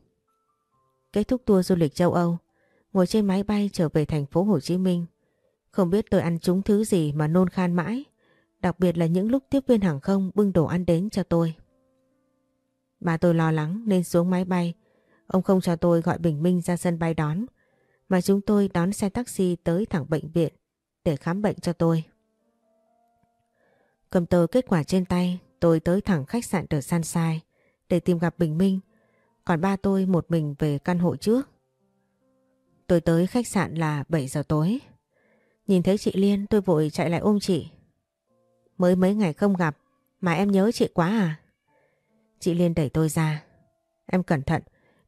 [SPEAKER 1] Kết thúc tour du lịch châu Âu, ngồi trên máy bay trở về thành phố Hồ Chí Minh. Không biết tôi ăn trúng thứ gì mà nôn khan mãi, đặc biệt là những lúc tiếp viên hàng không bưng đồ ăn đến cho tôi. Ba tôi lo lắng nên xuống máy bay, ông không cho tôi gọi Bình Minh ra sân bay đón, mà chúng tôi đón xe taxi tới thẳng bệnh viện để khám bệnh cho tôi. Cầm tờ kết quả trên tay, tôi tới thẳng khách sạn The Sunshine để tìm gặp Bình Minh, còn ba tôi một mình về căn hộ trước. Tôi tới khách sạn là 7 giờ tối. Nhìn thấy chị Liên tôi vội chạy lại ôm chị. Mới mấy ngày không gặp mà em nhớ chị quá à? Chị Liên đẩy tôi ra. Em cẩn thận,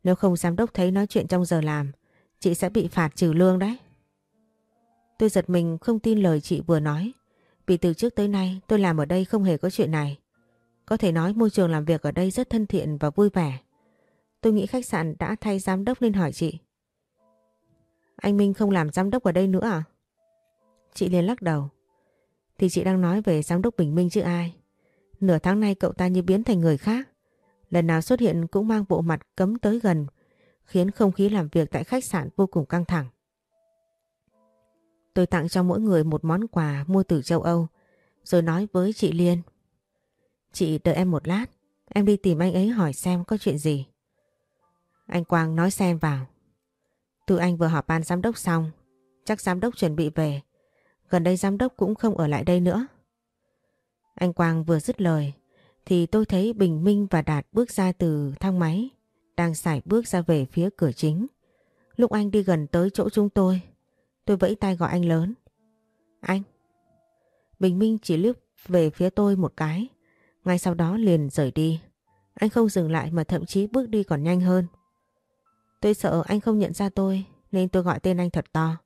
[SPEAKER 1] nếu không giám đốc thấy nói chuyện trong giờ làm, chị sẽ bị phạt trừ lương đấy. Tôi giật mình không tin lời chị vừa nói. Vì từ trước tới nay tôi làm ở đây không hề có chuyện này. Có thể nói môi trường làm việc ở đây rất thân thiện và vui vẻ. Tôi nghĩ khách sạn đã thay giám đốc nên hỏi chị. Anh Minh không làm giám đốc ở đây nữa à? Chị liền lắc đầu. Thì chị đang nói về giám đốc Bình Minh chứ ai. Nửa tháng nay cậu ta như biến thành người khác. Lần nào xuất hiện cũng mang bộ mặt cấm tới gần, khiến không khí làm việc tại khách sạn vô cùng căng thẳng. Tôi tặng cho mỗi người một món quà mua từ châu Âu, rồi nói với chị Liên. Chị đợi em một lát, em đi tìm anh ấy hỏi xem có chuyện gì. Anh Quang nói xem vào. Từ anh vừa họp ban giám đốc xong, chắc giám đốc chuẩn bị về. Gần đây giám đốc cũng không ở lại đây nữa. Anh Quang vừa dứt lời, thì tôi thấy Bình Minh và Đạt bước ra từ thang máy, đang sải bước ra về phía cửa chính. Lúc anh đi gần tới chỗ chúng tôi, tôi vẫy tay gọi anh lớn. Anh! Bình Minh chỉ liếc về phía tôi một cái, ngay sau đó liền rời đi. Anh không dừng lại mà thậm chí bước đi còn nhanh hơn. Tôi sợ anh không nhận ra tôi nên tôi gọi tên anh thật to.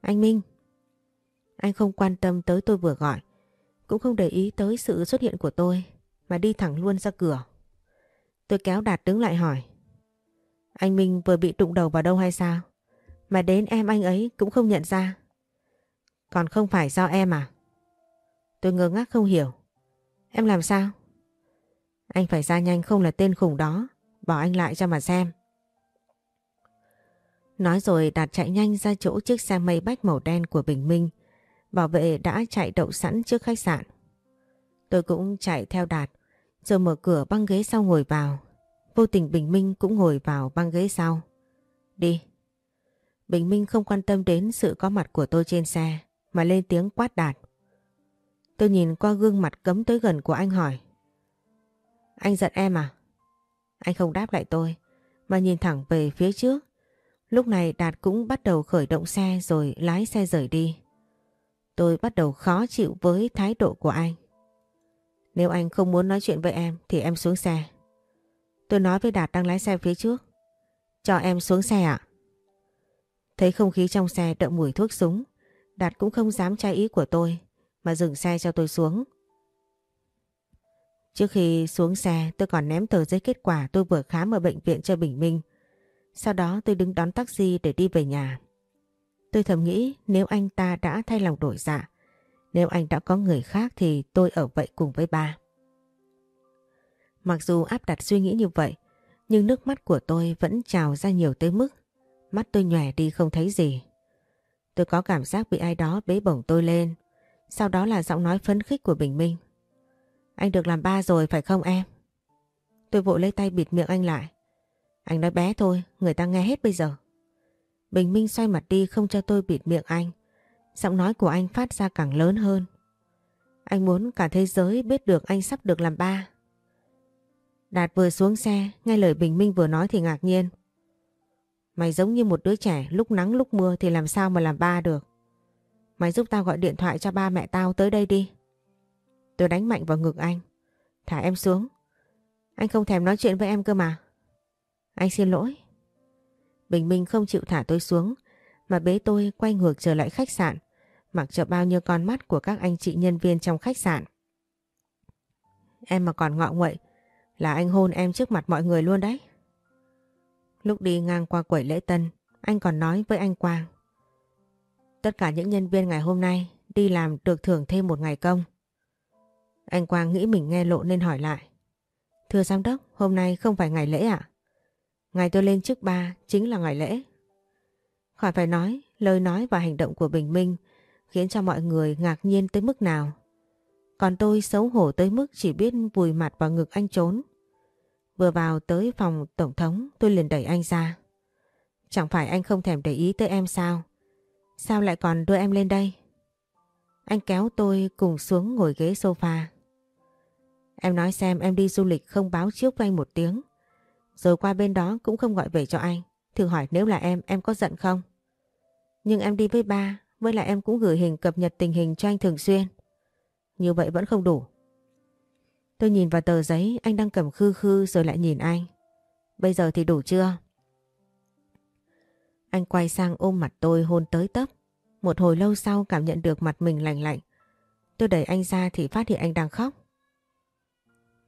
[SPEAKER 1] Anh Minh! Anh không quan tâm tới tôi vừa gọi, cũng không để ý tới sự xuất hiện của tôi mà đi thẳng luôn ra cửa. Tôi kéo Đạt đứng lại hỏi. Anh Minh vừa bị đụng đầu vào đâu hay sao? Mà đến em anh ấy cũng không nhận ra. Còn không phải do em à? Tôi ngơ ngác không hiểu. Em làm sao? Anh phải ra nhanh không là tên khủng đó. Bỏ anh lại cho mà xem. Nói rồi Đạt chạy nhanh ra chỗ chiếc xe mây bách màu đen của Bình Minh. Bảo vệ đã chạy đậu sẵn trước khách sạn. Tôi cũng chạy theo Đạt, rồi mở cửa băng ghế sau ngồi vào. Vô tình Bình Minh cũng ngồi vào băng ghế sau. Đi. Bình Minh không quan tâm đến sự có mặt của tôi trên xe, mà lên tiếng quát Đạt. Tôi nhìn qua gương mặt cấm tới gần của anh hỏi. Anh giận em à? Anh không đáp lại tôi, mà nhìn thẳng về phía trước. Lúc này Đạt cũng bắt đầu khởi động xe rồi lái xe rời đi. Tôi bắt đầu khó chịu với thái độ của anh. Nếu anh không muốn nói chuyện với em thì em xuống xe. Tôi nói với Đạt đang lái xe phía trước. Cho em xuống xe ạ. Thấy không khí trong xe đậm mùi thuốc súng, Đạt cũng không dám trai ý của tôi mà dừng xe cho tôi xuống. Trước khi xuống xe tôi còn ném tờ giấy kết quả tôi vừa khám ở bệnh viện cho Bình Minh. Sau đó tôi đứng đón taxi để đi về nhà. Tôi thầm nghĩ nếu anh ta đã thay lòng đổi dạ, nếu anh đã có người khác thì tôi ở vậy cùng với ba. Mặc dù áp đặt suy nghĩ như vậy, nhưng nước mắt của tôi vẫn trào ra nhiều tới mức. Mắt tôi nhòe đi không thấy gì. Tôi có cảm giác bị ai đó bế bổng tôi lên. Sau đó là giọng nói phấn khích của Bình Minh. Anh được làm ba rồi phải không em? Tôi vội lấy tay bịt miệng anh lại. Anh nói bé thôi, người ta nghe hết bây giờ. Bình Minh xoay mặt đi không cho tôi bịt miệng anh. Giọng nói của anh phát ra càng lớn hơn. Anh muốn cả thế giới biết được anh sắp được làm ba. Đạt vừa xuống xe, nghe lời Bình Minh vừa nói thì ngạc nhiên. Mày giống như một đứa trẻ lúc nắng lúc mưa thì làm sao mà làm ba được. Mày giúp tao gọi điện thoại cho ba mẹ tao tới đây đi. Tôi đánh mạnh vào ngực anh. Thả em xuống. Anh không thèm nói chuyện với em cơ mà. Anh xin lỗi. Bình Minh không chịu thả tôi xuống mà bế tôi quay ngược trở lại khách sạn mặc cho bao nhiêu con mắt của các anh chị nhân viên trong khách sạn. Em mà còn ngọ nguậy là anh hôn em trước mặt mọi người luôn đấy. Lúc đi ngang qua quầy lễ tân, anh còn nói với anh Quang. Tất cả những nhân viên ngày hôm nay đi làm được thưởng thêm một ngày công. Anh Quang nghĩ mình nghe lộ nên hỏi lại. Thưa giám đốc, hôm nay không phải ngày lễ ạ? À? Ngày tôi lên chức ba chính là ngày lễ. Khỏi phải nói, lời nói và hành động của Bình Minh khiến cho mọi người ngạc nhiên tới mức nào. Còn tôi xấu hổ tới mức chỉ biết vùi mặt vào ngực anh trốn. Vừa vào tới phòng tổng thống tôi liền đẩy anh ra. Chẳng phải anh không thèm để ý tới em sao? Sao lại còn đưa em lên đây? Anh kéo tôi cùng xuống ngồi ghế sofa. Em nói xem em đi du lịch không báo trước với anh một tiếng. Rồi qua bên đó cũng không gọi về cho anh. Thử hỏi nếu là em, em có giận không? Nhưng em đi với ba, với lại em cũng gửi hình cập nhật tình hình cho anh thường xuyên. Như vậy vẫn không đủ. Tôi nhìn vào tờ giấy, anh đang cầm khư khư rồi lại nhìn anh. Bây giờ thì đủ chưa? Anh quay sang ôm mặt tôi hôn tới tấp. Một hồi lâu sau cảm nhận được mặt mình lạnh lạnh. Tôi đẩy anh ra thì phát hiện anh đang khóc.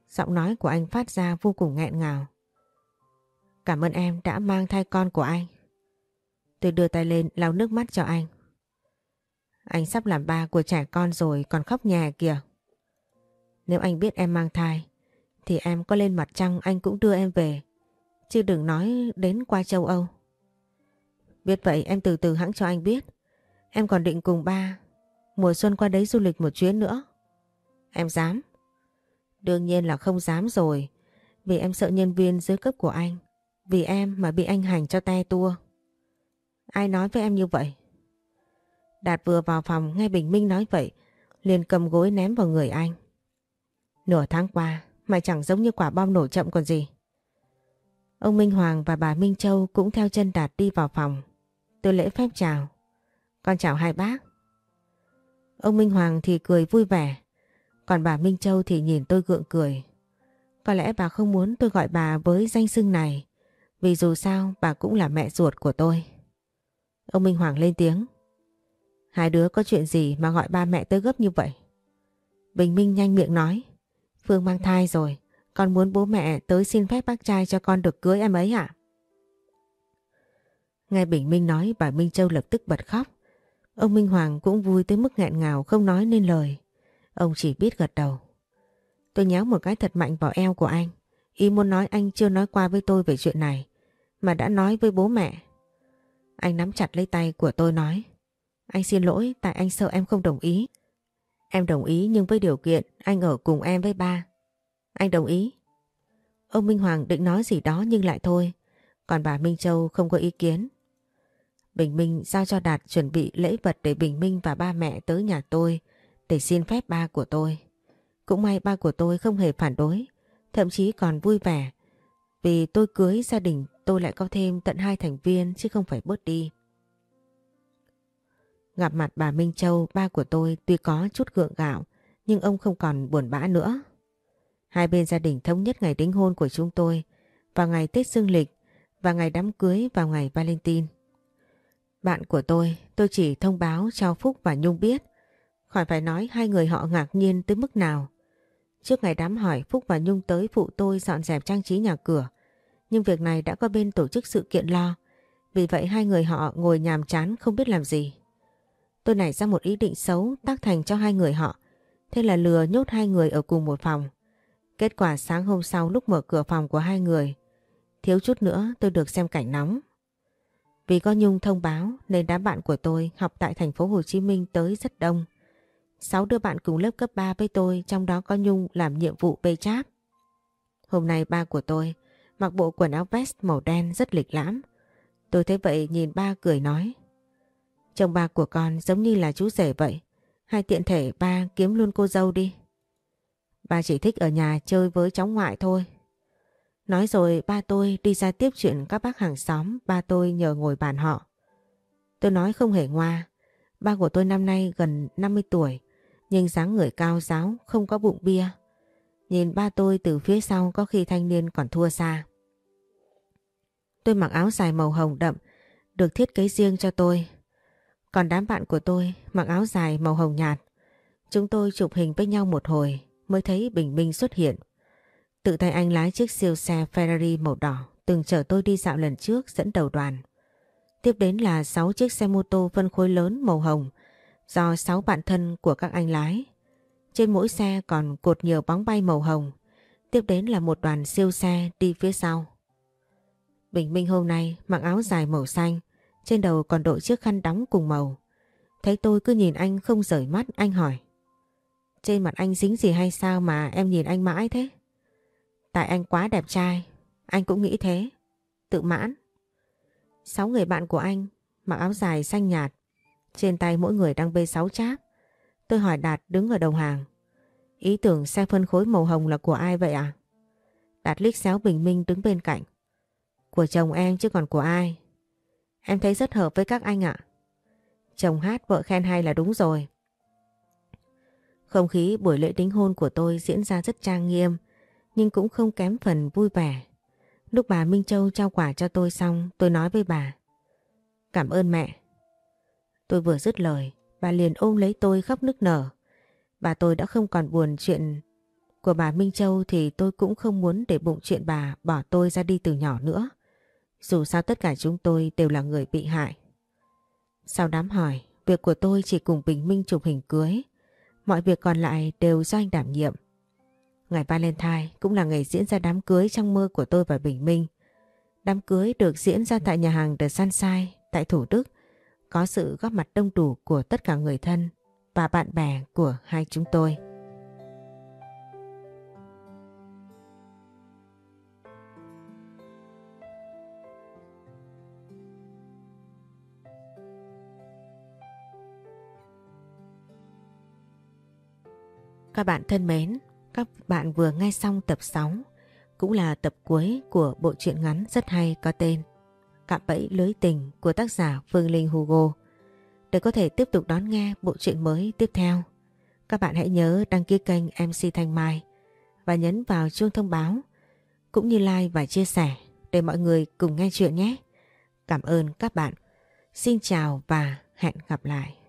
[SPEAKER 1] Giọng nói của anh phát ra vô cùng nghẹn ngào. Cảm ơn em đã mang thai con của anh. Tôi đưa tay lên lau nước mắt cho anh. Anh sắp làm ba của trẻ con rồi còn khóc nhà kìa. Nếu anh biết em mang thai, thì em có lên mặt trăng anh cũng đưa em về. Chứ đừng nói đến qua châu Âu. Biết vậy em từ từ hãng cho anh biết. Em còn định cùng ba mùa xuân qua đấy du lịch một chuyến nữa. Em dám. Đương nhiên là không dám rồi. Vì em sợ nhân viên dưới cấp của anh. Vì em mà bị anh hành cho te tua. Ai nói với em như vậy? Đạt vừa vào phòng nghe Bình Minh nói vậy. liền cầm gối ném vào người anh. Nửa tháng qua mày chẳng giống như quả bom nổ chậm còn gì. Ông Minh Hoàng và bà Minh Châu cũng theo chân Đạt đi vào phòng. Tôi lễ phép chào. Con chào hai bác. Ông Minh Hoàng thì cười vui vẻ. Còn bà Minh Châu thì nhìn tôi gượng cười. Có lẽ bà không muốn tôi gọi bà với danh xưng này. Vì dù sao, bà cũng là mẹ ruột của tôi. Ông Minh Hoàng lên tiếng. Hai đứa có chuyện gì mà gọi ba mẹ tới gấp như vậy? Bình Minh nhanh miệng nói. Phương mang thai rồi. Con muốn bố mẹ tới xin phép bác trai cho con được cưới em ấy ạ. Nghe Bình Minh nói, bà Minh Châu lập tức bật khóc. Ông Minh Hoàng cũng vui tới mức nghẹn ngào, không nói nên lời. Ông chỉ biết gật đầu. Tôi nhéo một cái thật mạnh vào eo của anh. Ý muốn nói anh chưa nói qua với tôi về chuyện này. Mà đã nói với bố mẹ. Anh nắm chặt lấy tay của tôi nói. Anh xin lỗi, tại anh sợ em không đồng ý. Em đồng ý nhưng với điều kiện anh ở cùng em với ba. Anh đồng ý. Ông Minh Hoàng định nói gì đó nhưng lại thôi. Còn bà Minh Châu không có ý kiến. Bình Minh giao cho Đạt chuẩn bị lễ vật để Bình Minh và ba mẹ tới nhà tôi để xin phép ba của tôi. Cũng may ba của tôi không hề phản đối, thậm chí còn vui vẻ. Vì tôi cưới gia đình tôi lại có thêm tận hai thành viên chứ không phải bớt đi. Gặp mặt bà Minh Châu, ba của tôi tuy có chút gượng gạo, nhưng ông không còn buồn bã nữa. Hai bên gia đình thống nhất ngày đính hôn của chúng tôi vào ngày Tết Dương lịch và ngày đám cưới vào ngày Valentine. Bạn của tôi, tôi chỉ thông báo cho Phúc và Nhung biết. Khỏi phải nói hai người họ ngạc nhiên tới mức nào. Trước ngày đám hỏi Phúc và Nhung tới phụ tôi dọn dẹp trang trí nhà cửa. Nhưng việc này đã có bên tổ chức sự kiện lo. Vì vậy hai người họ ngồi nhàm chán không biết làm gì. Tôi nảy ra một ý định xấu tác thành cho hai người họ. Thế là lừa nhốt hai người ở cùng một phòng. Kết quả sáng hôm sau lúc mở cửa phòng của hai người, thiếu chút nữa tôi được xem cảnh nóng. Vì có Nhung thông báo nên đám bạn của tôi học tại thành phố Hồ Chí Minh tới rất đông. Sáu đứa bạn cùng lớp cấp 3 với tôi, trong đó có Nhung làm nhiệm vụ bê cháp. Hôm nay ba của tôi mặc bộ quần áo vest màu đen rất lịch lãm. Tôi thấy vậy nhìn ba cười nói. Chồng ba của con giống như là chú rể vậy. Hai tiện thể ba kiếm luôn cô dâu đi. Ba chỉ thích ở nhà chơi với cháu ngoại thôi. Nói rồi ba tôi đi ra tiếp chuyện các bác hàng xóm, ba tôi nhờ ngồi bàn họ. Tôi nói không hề ngoa. Ba của tôi năm nay gần 50 tuổi, nhưng dáng người cao giáo, không có bụng bia. Nhìn ba tôi từ phía sau có khi thanh niên còn thua xa. Tôi mặc áo dài màu hồng đậm, được thiết kế riêng cho tôi. Còn đám bạn của tôi mặc áo dài màu hồng nhạt. Chúng tôi chụp hình với nhau một hồi mới thấy Bình Minh xuất hiện. Tự tay anh lái chiếc siêu xe Ferrari màu đỏ từng chở tôi đi dạo lần trước dẫn đầu đoàn. Tiếp đến là 6 chiếc xe mô tô phân khối lớn màu hồng do 6 bạn thân của các anh lái. Trên mỗi xe còn cột nhiều bóng bay màu hồng. Tiếp đến là một đoàn siêu xe đi phía sau. Bình Minh hôm nay mặc áo dài màu xanh, trên đầu còn đội chiếc khăn đóng cùng màu. Thấy tôi cứ nhìn anh không rời mắt, anh hỏi. Trên mặt anh dính gì hay sao mà em nhìn anh mãi thế? Tại anh quá đẹp trai, anh cũng nghĩ thế. Tự mãn. Sáu người bạn của anh mặc áo dài xanh nhạt. Trên tay mỗi người đang bê sáu cháp. Tôi hỏi Đạt đứng ở đầu hàng. Ý tưởng xe phân khối màu hồng là của ai vậy à? Đạt liếc xéo Bình Minh đứng bên cạnh. Của chồng em chứ còn của ai. Em thấy rất hợp với các anh ạ. Chồng hát vợ khen hay là đúng rồi. Không khí buổi lễ đính hôn của tôi diễn ra rất trang nghiêm, nhưng cũng không kém phần vui vẻ. Lúc bà Minh Châu trao quả cho tôi xong, tôi nói với bà. Cảm ơn mẹ. Tôi vừa dứt lời, bà liền ôm lấy tôi khóc nức nở. Bà tôi đã không còn buồn chuyện của bà Minh Châu thì tôi cũng không muốn để bụng chuyện bà bỏ tôi ra đi từ nhỏ nữa. Dù sao tất cả chúng tôi đều là người bị hại. Sau đám hỏi, việc của tôi chỉ cùng Bình Minh chụp hình cưới. Mọi việc còn lại đều do anh đảm nhiệm. Ngày Valentine cũng là ngày diễn ra đám cưới trong mơ của tôi và Bình Minh. Đám cưới được diễn ra tại nhà hàng The Sunshine tại Thủ Đức. Có sự góp mặt đông đủ của tất cả người thân và bạn bè của hai chúng tôi. Các bạn thân mến, các bạn vừa nghe xong tập 6, cũng là tập cuối của bộ truyện ngắn rất hay có tên Cạm bẫy lưới tình của tác giả Phương Linh Hugo. Để có thể tiếp tục đón nghe bộ truyện mới tiếp theo, các bạn hãy nhớ đăng ký kênh MC Thanh Mai và nhấn vào chuông thông báo cũng như like và chia sẻ để mọi người cùng nghe chuyện nhé. Cảm ơn các bạn. Xin chào và hẹn gặp lại.